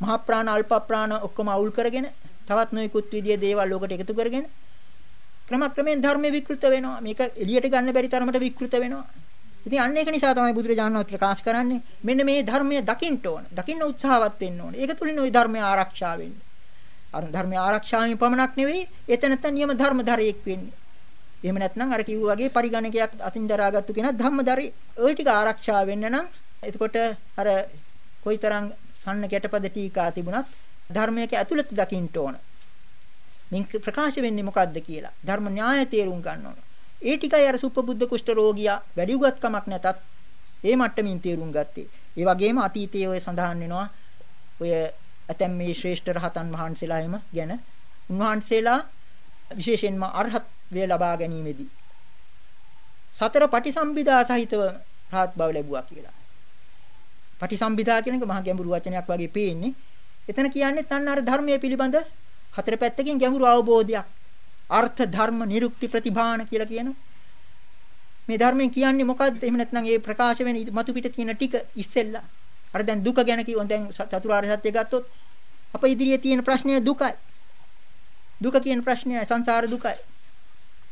B: මහා ප්‍රාණ අල්ප ප්‍රාණ ඔක්කොම අවුල් කරගෙන තවත් නොයෙකුත් විදිය දේවල් ලෝකට එකතු කරගෙන ක්‍රමක්‍රමයෙන් ධර්මයේ විකෘත වෙනවා. මේක එළියට ගන්න බැරි තරමට විකෘත වෙනවා. ඉතින් අන්න ඒක නිසා තමයි බුදුරජාණන් වහන්සේ ප්‍රකාශ කරන්නේ මෙන්න මේ ධර්මය දකින්න ඕන. දකින්න උත්සාහවත් වෙන්න ඕන. ඒක තුලින් ওই ධර්මය ආරක්ෂා වෙන්නේ. අර ධර්මයේ ආරක්ෂාවෙන් පමණක් නෙවෙයි එතනත නියම ධර්මධරයෙක් වෙන්නේ. එහෙම නැත්නම් අර කිව්ව වගේ පරිගණකයක් අතින් දරාගත්තු කෙනා ධම්මධරේ ওই ටික ආරක්ෂා වෙන්න නම් එතකොට අර කොයිතරම් සන්න ගැටපද ටීකා තිබුණත් ධර්මයක ඇතුළත දකින්න ඕන. මින් ප්‍රකාශ වෙන්නේ මොකද්ද කියලා ධර්ම න්‍යාය තේරුම් ගන්න ඕන. ඒ ටිකයි අර සුපබුද්ධ කුෂ්ඨ රෝගියා වැඩි උගත්කමක් නැතත් ඒ මට්ටමින් තේරුම් ගත්තේ. ඒ වගේම අතීතයේ ඔය සඳහන් වෙනවා ඔය ඇතැම් මේ ශ්‍රේෂ්ඨ රහතන් වහන්සේලා එම ගැන උන්වහන්සේලා විශේෂයෙන්ම අරහත් වේ ලබා ගැනීමේදී සතර පටිසම්භිදා සහිතව රහත් බව ලැබුවා කියලා. පටිසම්භිදා කියන එක මහා ගැඹුරු වචනයක් වගේ පේන්නේ. එතන කියන්නේ තන්න අර ධර්මයේ පිළිබඳ හතර පැත්තකින් ගැඹුරු අවබෝධයක්. අර්ථ ධර්ම නිරුක්ති ප්‍රතිභාන කියලා කියනවා. මේ ධර්මයෙන් කියන්නේ මොකද්ද? එහෙම නැත්නම් ඒ ප්‍රකාශ වෙන මතු පිට තියෙන ටික ඉස්සෙල්ලා. අර දැන් දුක ගැන කිව්වොත් දැන් චතුරාර්ය සත්‍ය ගත්තොත් අප ඉදිරියේ තියෙන ප්‍රශ්නය දුකයි. දුක කියන ප්‍රශ්නය සංසාර දුකයි.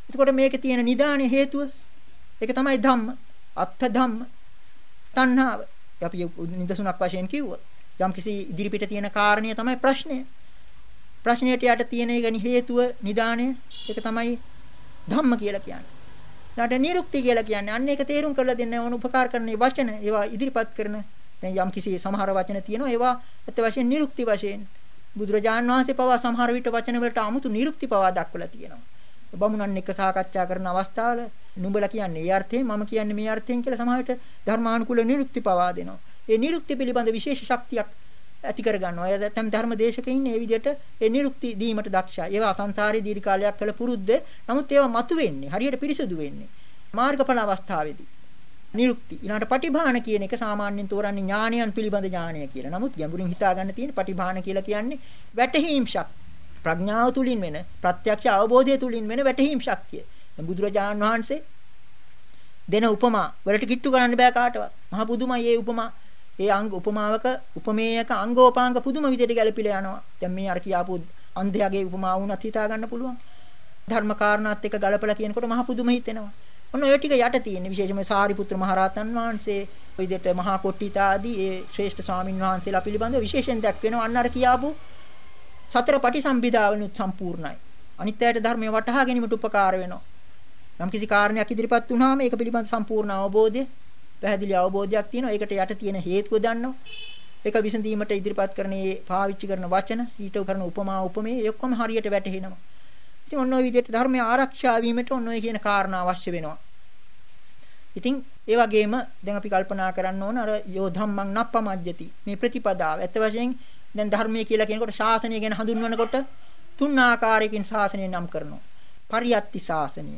B: එතකොට මේකේ තියෙන නිදානේ හේතුව ඒක තමයි ධම්ම. අත්ථ ධම්ම. තණ්හාව. අපි නිදසුනක් වශයෙන් කිව්වොත් යම් කිසි ඉදිරිපිට තියෙන කාරණිය තමයි ප්‍රශ්නය. ප්‍රශ්නයට යට තියෙන එක හේතුව නිදාණය ඒක තමයි ධම්ම කියලා කියන්නේ. ඊට නිරුක්ති කියලා කියන්නේ අන්න ඒක තේරුම් කරලා දෙන්න ඕන උපකාර කරන වචන ඒවා ඉදිරිපත් කරන දැන් යම් කිසි සමහර වචන තියෙනවා ඒවා ඇත්ත වශයෙන් නිරුක්ති වශයෙන් බුදුරජාණන් වහන්සේ පවා සමහර විට වචන වලට 아무තු නිරුක්ති පවා දක්වලා තියෙනවා. බමුණන් එක්ක සාකච්ඡා කරන අවස්ථාවල නුඹලා කියන්නේ ඒ අර්ථයෙන් මම කියන්නේ මේ අර්ථයෙන් කියලා සමහර විට ධර්මානුකූල නිරුක්ති පවා දෙනවා. ඒ නිරුක්ති පිළිබඳ විශේෂ ශක්තියක් ඇති කර ගන්නවා. ඒ නැත්නම් ධර්ම දේශකයින් මේ විදිහට ඒ නිරුක්ති දීමට දක්ෂයි. ඒවා සංසාරේ දීර්ඝ කාලයක් කළ පුරුද්ද. නමුත් ඒවා මතු වෙන්නේ හරියට පිරිසුදු වෙන්නේ. මාර්ගඵල අවස්ථාවේදී. නිරුක්ති. ඊළඟට පටිභාන කියන එක සාමාන්‍යයෙන් තෝරන්නේ ඥානයන් පිළිබඳ ඥානය කියලා. නමුත් ගැඹුරින් හිතා ගන්න තියෙන පටිභාන කියලා කියන්නේ වැටහීම් ශක්තිය. ප්‍රඥාව තුලින් වෙන ප්‍රත්‍යක්ෂ අවබෝධය තුලින් වෙන වැටහීම් ශක්තිය. බුදුරජාණන් වහන්සේ දෙන උපමා වලට කිට්ටු කරන්න බෑ කාටවත්. මහ පුදුමයි මේ උපමා. ඒ අංග උපමාවක උපමේයක අංගෝපාංග පුදුම විදිහට ගැලපිලා යනවා. දැන් මේ අර කියාපු අන්ධයාගේ උපමා වුණත් හිතා ගන්න පුළුවන්. ධර්ම කාරණාත් එක්ක ගලපලා කියනකොට මහ පුදුම හිතෙනවා. ඔන්න ඔය ටික යට තියෙන විශේෂයෙන්ම සාරිපුත්‍ර මහරහතන් වහන්සේ ඔය විදිහට මහා කොට්ටිතාදී ඒ ශ්‍රේෂ්ඨ ස්වාමින් වහන්සේලා පිළිබඳව විශේෂයෙන් දැක්වෙනවා. අන්න අර කියාපු සතර පටිසම්භිදාවලුත් සම්පූර්ණයි. අනිත් ඇයට ධර්මයේ වටහා ගැනීමට උපකාර වෙනවා. යම් කිසි කාරණයක් ඉදිරිපත් වුණාම ඒක පිළිබඳ සම්පූර්ණ අවබෝධය පැහැදිලි අවබෝධයක් තියෙනවා. ඒකට යට තියෙන හේතුව දන්නවා. ඒක විසඳීමට ඉදිරිපත් කරන මේ පාවිච්චි කරන වචන, ඊට කරන උපමා උපමේ ඒ ඔක්කොම හරියට වැටහෙනවා. ඉතින් ඔන්න ඔය විදිහට ධර්මය ආරක්ෂා වීමට ඔන්න ඔය කියන කාරණා අවශ්‍ය වෙනවා. ඉතින් ඒ වගේම දැන් අපි කල්පනා කරන්න ඕන අර යෝ ධම්මං නප්පමජ්ජති මේ ප්‍රතිපදාව. ඇත්ත වශයෙන් දැන් ධර්මයේ කියලා කියනකොට ශාසනය ගැන හඳුන්වනකොට තුන් ආකාරයකින් ශාසනය නම් කරනවා. පරියත්ති ශාසනය,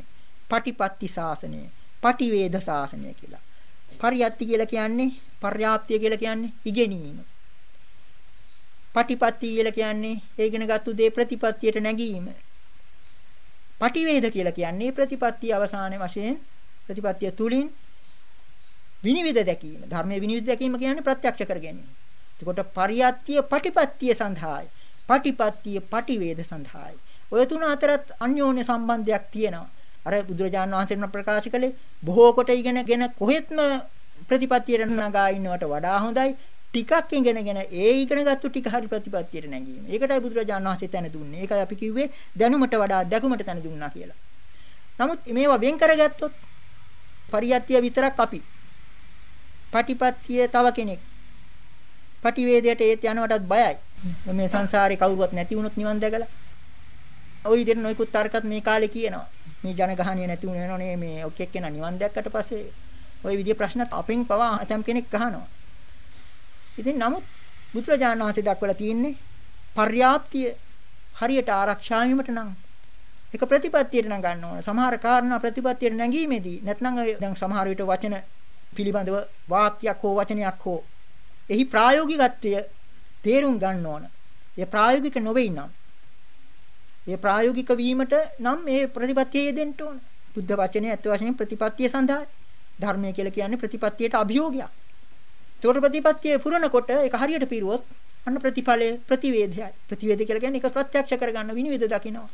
B: පටිපත්ති ශාසනය, පටිවේද ශාසනය කියලා. පරියත්ති කියලා කියන්නේ පර්යාප්තිය කියලා කියන්නේ ඉගෙනීම. පටිපත්ති කියලා කියන්නේ ඒ ඉගෙනගත්තු දේ ප්‍රතිපත්තියට නැගීම. පටිවේද කියලා කියන්නේ ප්‍රතිපත්තිය අවසානයේ වශයෙන් ප්‍රතිපත්තිය තුලින් විනිවිද දැකීම. ධර්මයේ විනිවිද දැකීම කියන්නේ ප්‍රත්‍යක්ෂ කර ගැනීම. එතකොට පරියත්තිය පටිපත්තිය සඳහායි. පටිපත්තිය පටිවේද සඳහායි. ඔය තුන අතරත් අන්‍යෝන්‍ය සම්බන්ධයක් තියෙනවා. අර බුදුරජාණන් වහන්සේ ප්‍රකාශ කළේ බොහෝ කොට ඉගෙනගෙන කොහෙත්ම ප්‍රතිපත්තියට නගා ඉන්නවට වඩා හොඳයි ටිකක් ඉගෙනගෙන ඒ ඉගෙනගත්තු ටික හරි ප්‍රතිපත්තියට නැගීම. ඒකටයි බුදුරජාණන් වහන්සේ තැන දුන්නේ. ඒකයි අපි කිව්වේ දැනුමට වඩා දැකුමට තැන දුන්නා කියලා. නමුත් මේවා වෙන් කරගත්තොත් පරියත්තිය විතරක් අපි. පටිපත්තිය තව කෙනෙක්. පටිවේදයට ඒත් යනවටත් බයයි. මේ සංසාරේ කවුරුවත් නැති වුණොත් නිවන් දැකලා. ওই විදිහට නොයිකුත් තර්කත් මේ කාලේ කියනවා. මේ ජනගහණිය නැති වුණේ මේ ඔක් එක්කෙනා නිවන් දැක්කට පස්සේ ওই විදිහ ප්‍රශ්නත් අපෙන් පවා ඇතම් කෙනෙක් අහනවා. ඉතින් නමුත් බුදුරජාණන් වහන්සේ දක්වලා තියෙන්නේ පර්යාප්තිය හරියට ආරක්ෂා වීමට නම් ඒක ප්‍රතිපත්තියට නම් ගන්න ඕන. සමහර කාරණා ප්‍රතිපත්තියට නැගීමේදී නැත්නම් දැන් සමහර විට වචන පිළිබඳව වාක්‍යයක් හෝ වචනයක් හෝ එහි ප්‍රායෝගිකත්වය තේරුම් ගන්න ඕන. ඒ ප්‍රායෝගික නොවේ නම් ඒ ප්‍රායෝගික වීමට නම් මේ ප්‍රතිපත්තිය යෙදෙන්න ඕන. බුද්ධ වචනේ ඇත්ත වශයෙන්ම ප්‍රතිපත්තිය සඳහා ධර්මය කියලා කියන්නේ ප්‍රතිපත්තියට අභියෝගයක්. ඒතකොට ප්‍රතිපත්තිය පුරනකොට ඒක හරියට පිරුවොත් අන්න ප්‍රතිඵලය ප්‍රතිවේදයයි. ප්‍රතිවේද කියලා කියන්නේ ඒක ප්‍රත්‍යක්ෂ කරගන්න විනිවිද දකිනවා.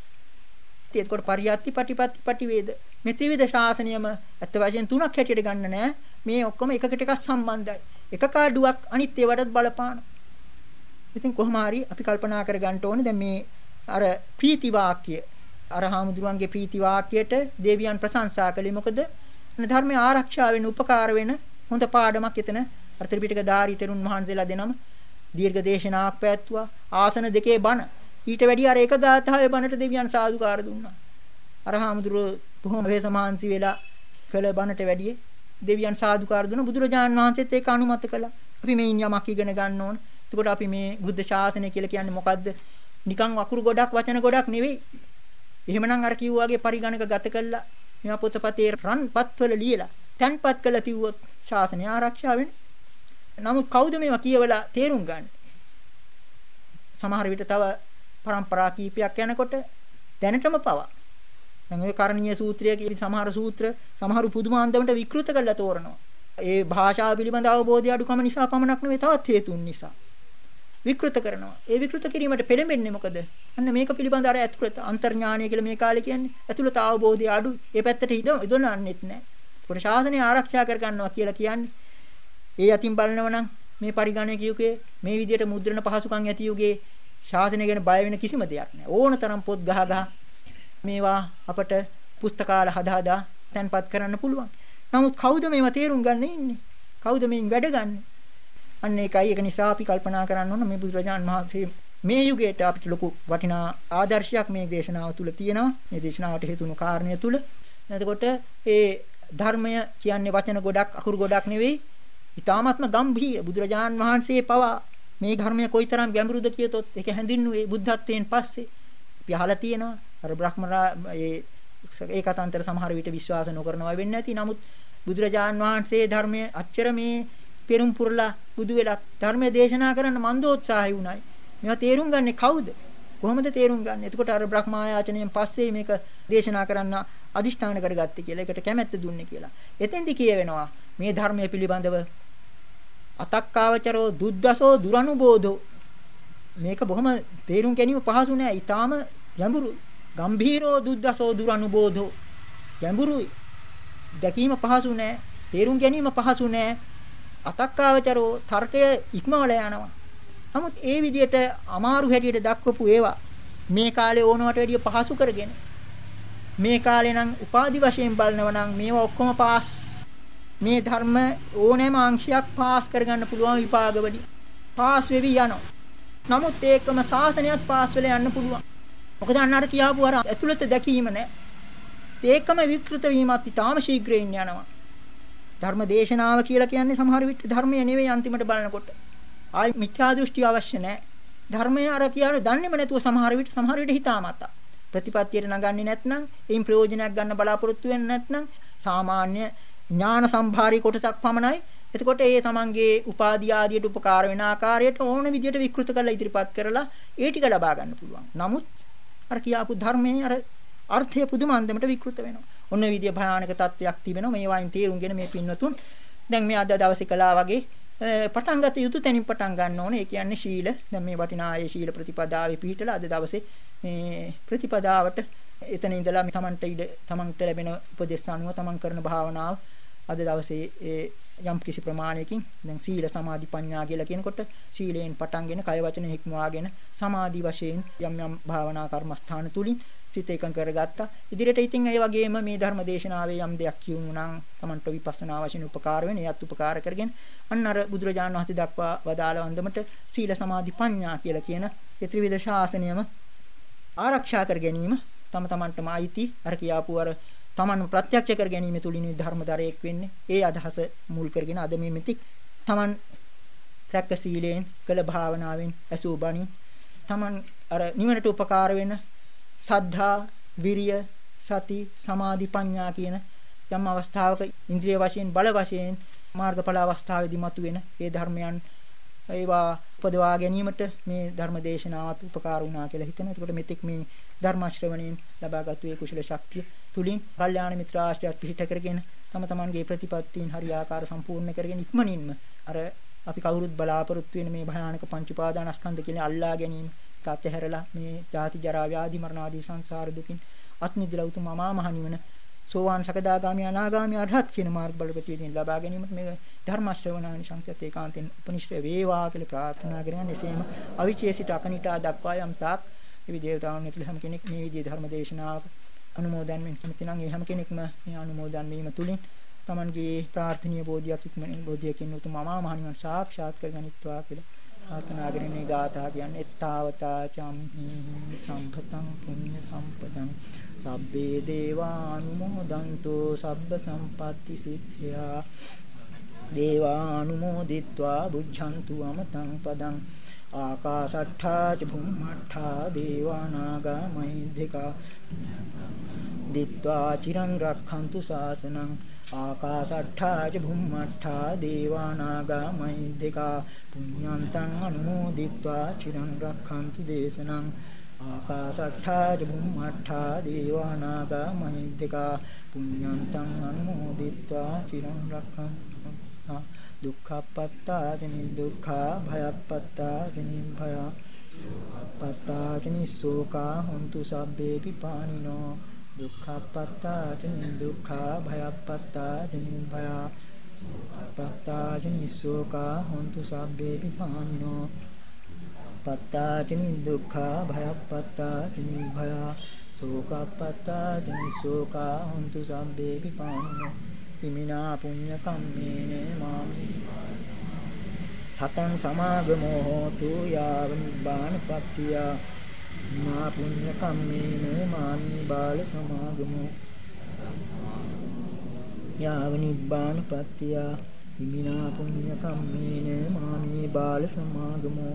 B: එතකොට පරියත්ති පටිපත්ති පටිවේද මේ ත්‍රිවිධ ශාසනයම ඇත්ත වශයෙන් තුනක් හැටියට ගන්න නෑ. මේ ඔක්කොම එකකට එකක් සම්බන්ධයි. එක කාඩුවක් අනිත් ඒවටත් බලපානවා. ඉතින් කොහොම හරි අපි කල්පනා කරගන්න ඕනේ දැන් මේ අර ප්‍රීති වාක්‍ය අර හාමුදුරුවන්ගේ ප්‍රීති වාක්‍යයට දෙවියන් ප්‍රශංසා කළේ මොකද? ධර්මයේ ආරක්ෂා වෙන උපකාර වෙන හොඳ පාඩමක් එතන අර ත්‍රිපිටක ධාරී තෙරුන් වහන්සේලා දෙනම දීර්ඝ දේශනාවක් පැවැත්තුවා ආසන දෙකේ බණ ඊට වැඩි අර එක ගාථාවේ බණට දෙවියන් සාදුකාර දුන්නා. අර හාමුදුරුවෝ බොහොම වේසමාංශි වෙලා කළ බණට වැඩිය දෙවියන් සාදුකාර දුන බුදුරජාණන් වහන්සේත් ඒක අනුමත කළා. අපි මේ යමක් ඉගෙන ගන්න ඕන. එතකොට අපි මේ බුද්ධ ශාසනය කියලා කියන්නේ මොකද්ද? නිකන් වකුරු ගොඩක් වචන ගොඩක් නෙවෙයි. එහෙමනම් අර කිව්වාගේ පරිගණක ගත කළා මේවා පොතපතේ රන්පත්වල ලියලා තැන්පත් කළා තිව්වොත් ශාසනය ආරක්ෂා වෙන්නේ. නමුත් කවුද මේවා කියවලා තේරුම් ගන්න? සමහර විට තව પરම්පරා කීපයක් යනකොට දැනටම පවා දැන් ඔය කරණීය සූත්‍රය කියන සමහර සූත්‍ර සමහරු පුදුම අන්දමට විකෘත කරලා තෝරනවා. ඒ භාෂාව පිළිබඳ අවබෝධය අඩුකම නිසා පමණක් නෙවෙයි තවත් හේතුන් නිසා. විකෘත කරනවා. ඒ විකෘත කිරීමට පෙළඹෙන්නේ මොකද? අන්න මේක පිළිබඳ අර ඇතුළත අන්තර්ඥානය කියලා මේ කාලේ කියන්නේ. ඇතුළත අවබෝධය අඩුයි. ඒ පැත්තට හිතොනන්නෙත් නැහැ. ඒකට ශාසනය ආරක්ෂා කර ගන්නවා කියලා කියන්නේ. ඒ අතින් බලනව නම් මේ පරිගණක යුගයේ මේ විදිහට මුද්‍රණ පහසුකම් ඇති යුගයේ ශාසනය ගැන බය වෙන කිසිම දෙයක් නැහැ. ඕනතරම් පොත් ගහ ගහ මේවා අපට පුස්තකාල හදා හදා තැන්පත් කරන්න පුළුවන්. නමුත් කවුද මේවා තේරුම් ගන්න ඉන්නේ? කවුද මේන් වැඩ ගන්න? අන්න ඒකයි ඒක නිසා අපි කල්පනා කරන්න ඕන මේ බුදුරජාන් වහන්සේ මේ යුගයට අපිට ලොකු වටිනා ආදර්ශයක් මේ දේශනාව තුළ තියෙනවා. මේ දේශනාවට හේතුණු කාරණය තුළ. එතකොට ඒ ධර්මය කියන්නේ වචන ගොඩක් අකුරු ගොඩක් නෙවෙයි. ඊ타ත්ම ගම්භීර බුදුරජාන් වහන්සේ පවා මේ ධර්මය කොයිතරම් ගැඹුරුද කියතොත් ඒක හැඳින්නුවේ බුද්ධත්වයෙන් පස්සේ. අපි අහලා තියෙනවා. අර බ්‍රහ්මරා ඒ ඒ කතාන්තර සමහර විට විශ්වාස නොකරනවා වෙන්නේ නැති. නමුත් බුදුරජාන් වහන්සේ ධර්මයේ අච්චර මේ පෙරම් පුරලා බුදු වෙලා ධර්මයේ දේශනා කරන්න මන්දෝත්සාහය වුණයි. මේවා තේරුම් ගන්නේ කවුද? කොහොමද තේරුම් ගන්න? එතකොට අර බ්‍රහ්මායාචනයෙන් පස්සේ මේක දේශනා කරන්න අදිෂ්ඨාන කරගත්තේ කියලා. ඒකට කැමැත්ත දුන්නේ කියලා. එතෙන්දි කියවෙනවා මේ ධර්මයේ පිළිබඳව අතක්කාවචරෝ දුද්දසෝ දුරනුබෝධෝ මේක බොහොම තේරුම් ගැනීම පහසු නෑ. ඊටාම ගැඹුරුයි. ගම්භීරෝ දුද්දසෝ දුරනුබෝධෝ ගැඹුරුයි. දැකීම පහසු නෑ. තේරුම් ගැනීම පහසු නෑ. අතක්කාවචරෝ තර්කය ඉක්මවල යනවා. නමුත් ඒ විදිහට අමාරු හැටියට දක්වපු ඒවා මේ කාලේ ඕනවට වැඩිය පහසු කරගෙන මේ කාලේ නම් උපාදි වශයෙන් බලනවා නම් මේවා ඔක්කොම පාස් මේ ධර්ම ඕනෑම අංශයක් පාස් කරගන්න පුළුවන් විපාගවලින් පාස් වෙවි යනවා. නමුත් ඒකම සාසනයත් පාස් වෙලා යන්න පුළුවන්. මොකද අන්න අර කියාපු අර ඇතුළත දැකීම නෑ. ඒකම විකෘත වීමත් ඉතාම ශීඝ්‍රයෙන් යනවා. ධර්ම දේශනාව කියලා කියන්නේ සමහර විට ධර්මය නෙවෙයි අන්තිමට බලනකොට. ආයි මිත්‍යා දෘෂ්ටි අවශ්‍ය නැහැ. ධර්මය අර කියන්නේ දන්නේම නැතුව සමහර විට සමහර විට හිතාමතා. ප්‍රතිපත්තියට නගන්නේ නැත්නම් එයින් ප්‍රයෝජනයක් ගන්න බලාපොරොත්තු වෙන්නේ නැත්නම් සාමාන්‍ය ඥාන සම්භාරී කොටසක් පමණයි. එතකොට ඒ තමන්ගේ උපාධිය ආදියට උපකාර වෙන ආකාරයට ඕන විදියට විකෘත කරලා ඉදිරිපත් කරලා ඒ ටික ලබා ගන්න පුළුවන්. නමුත් අර කියාපු ධර්මයේ අර අර්ථය පුදුම අන්දමට විකෘත වෙනවා. ඔන්න විදිය භයානක තත්වයක් තිබෙනවා. මේ වයින් තේරුම්ගෙන මේ පින්නතුන් දැන් මේ අද දවසේ කළා වගේ පටන් ගත යුතු තැනින් පටන් ගන්න ඕනේ. ඒ කියන්නේ ශීල. දැන් මේ වටිනා ඒ ශීල ප්‍රතිපදාවේ පිහිටලා අද දවසේ මේ ප්‍රතිපදාවට එතන ඉඳලා තමන්ට ඉඩ තමන්ට ලැබෙන උපදේශ අනුව තමන් කරන භාවනාව අද දවසේ ඒ යම් කිසි ප්‍රමාණයකින් දැන් සීල සමාධි ප්‍රඥා කියලා කියනකොට සීලයෙන් පටන්ගෙන කය වචන හික්මවාගෙන සමාධි වශයෙන් යම් යම් භාවනා කර්මස්ථාන තුලින් සිත එකඟ කරගත්තා. ඉදිරියට ඉතින් ඒ වගේම මේ ධර්ම දේශනාවේ යම් දෙයක් කියුණු නම් Tamanට විපස්සනා වශයෙන් උපකාර වෙන එයත් උපකාර කරගෙන අන්න අර බුදුරජාණන් වහන්සේ දක්වා වදාළ වන්දමට සීල සමාධි ප්‍රඥා කියලා කියන ඒ ත්‍රිවිධ ශාසනයම ආරක්ෂා කර ගැනීම තම තමන්ටම අයිති අර කියාපු අර තමන් ප්‍රත්‍යක්ෂ කර ගැනීම තුලින් ධර්මදරයෙක් වෙන්නේ. ඒ අදහස මුල් කරගෙන අද මේ මෙතික් තමන් රැක්ක සීලයෙන් කළ භාවනාවෙන් ඇසූ බණින් Taman අර නිවනට උපකාර වෙන සද්ධා, විරිය, සති, සමාධි, ප්‍රඥා කියන යම් අවස්ථාවක ඉන්ද්‍රිය වශයෙන් බල වශයෙන් මාර්ගඵල අවස්ථාවේදී මතුවෙන ඒ ධර්මයන් ඒවා උපදවා ගැනීමට මේ ධර්ම දේශනාවත් උපකාර වුණා කියලා හිතනවා. එතකොට මෙතෙක් මේ ධර්ම ශ්‍රවණයෙන් ලබාගත් ඒ කුශල ශක්තිය තුලින් කල්යාණ මිත්‍ර ආශ්‍රයත් පිහිට කරගෙන තම තමන්ගේ ප්‍රතිපත්තීන් හරියාකාර සම්පූර්ණ කරගෙන ඉක්මනින්ම අර අපි කවුරුත් බලාපොරොත්තු වෙන මේ භයානක පංච උපාදානස්කන්ධ කියන අල්ලා ගැනීම තාත්‍යහැරලා මේ ජාති ජරා ව්‍යාධි මරණ ආදී සංසාර දුකින් අත් මිදලා උතුම් අමා මහ නිවන සෝවාන් සකදාගාමී අනාගාමී අරහත් කියන මාර්ග බල ප්‍රතිවේදීන් ලබා ගැනීමට මේ ධර්ම ශ්‍රවණානි සංසත් ඒකාන්තෙන් උපනිශ්‍රය වේවා කියලා ප්‍රාර්ථනා කරගෙන එසේම අවිචේ සිට අකනිටා දක්වා යම් තාක් මේ දේවතාවුන් ඇතුළේ හැම කෙනෙක් මේ විදිහේ ධර්ම දේශනාවක අනුමෝදන් වෙන්න කැමති නම් ඒ හැම කෙනෙක්ම මේ අනුමෝදන් වීම තුලින් Tamanගේ ප්‍රාර්ථනීය බෝධියක් ඉක්මනින් බෝධියකින් උතුම් අමා මහ නිවන් සාක්ෂාත් කරගනිත්වා කියලා ප්‍රාර්ථනා කරගෙන මේ ගාථා කියන්නේ එත්තාවතා චම්හි සම්පතං පුඤ්ඤ සම්පතං සබ්බේ දේවානුමෝදන්තු සබ්බ සම්පatti සිද්ධා. දේවානුමෝදිत्वा බුද්ධන්තු අමතං පදං. ආකාශට්ඨා ච භුම්මට්ඨා දේවානාගා මහිද්దికා දිත්වා චිරං රක්ඛන්තු ශාසනං. ආකාශට්ඨා ච භුම්මට්ඨා දේවානාගා මහිද්దికා පුඤ්ඤන්තං අනුමෝදිत्वा චිරං රක්ඛන්තු දේශනං. ආකාශට්ඨා ච බුම්මට්ඨා දේවානාගා මහිද්దికා පුඤ්ඤන්තං අනුමෝදිත්වා චිරං රක්ඛන්තු දුක්ඛපත්තා ජනි දුක්ඛා භයපත්තා ජනි භය පත්තා ජනි සෝකා හොන්තු සබ්බේ පිපානිනෝ දුක්ඛපත්තා ජනි දුක්ඛා භයපත්තා ජනි භය පත්තා ජනි සෝකා හොන්තු සබ්බේ පිපානිනෝ පත්තාචනි දුක්ඛා භයප්පත්තාචනි භය සෝකප්පත්තාචනි සෝකා හොන්තු සම්බේ විපානිනෝ ඉමිනා පුඤ්ඤ කම්මේන මාමි. සතං සමාගමෝ හෝතු යාව නිබ්බානපත්තිය නා පුඤ්ඤ කම්මේන මාමි බාල සමාගමෝ. යාව නිබ්බානපත්තිය ඉමිනා පුඤ්ඤ කම්මේන මාමි බාල සමාගමෝ.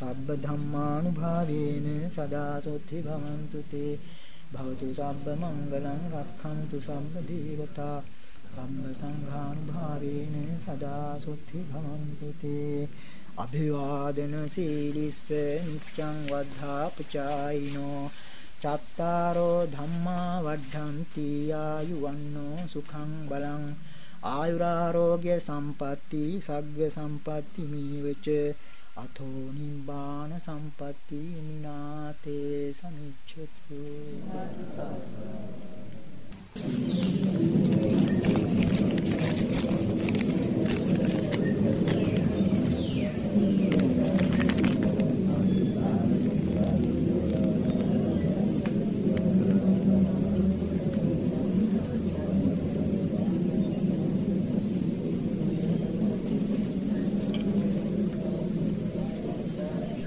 B: සබ්බ ධම්මානුභාවේන සදා සොත්ති භවන්තු තේ. භවතු සබ්බ මංගලං රක්ඛන්තු සබ්බ දේවතා. සම්බ සංඝානුභාවේන සදා සොත්ති භවන්තු තේ. අභිවාදන සීලිස්ස නිච්ඡං වද්ධා පුචායිනෝ. චත්තාරෝ ධම්මා වඩ්ඩಂತಿ ආයුවන්නෝ සුඛං බලං. ආයුරාෝග්‍ය සම්පatti සග්ග සම්පatti මීවච. අතෝ නිබ්බාන සම්පatti මිනාතේ සමිච්ඡතු.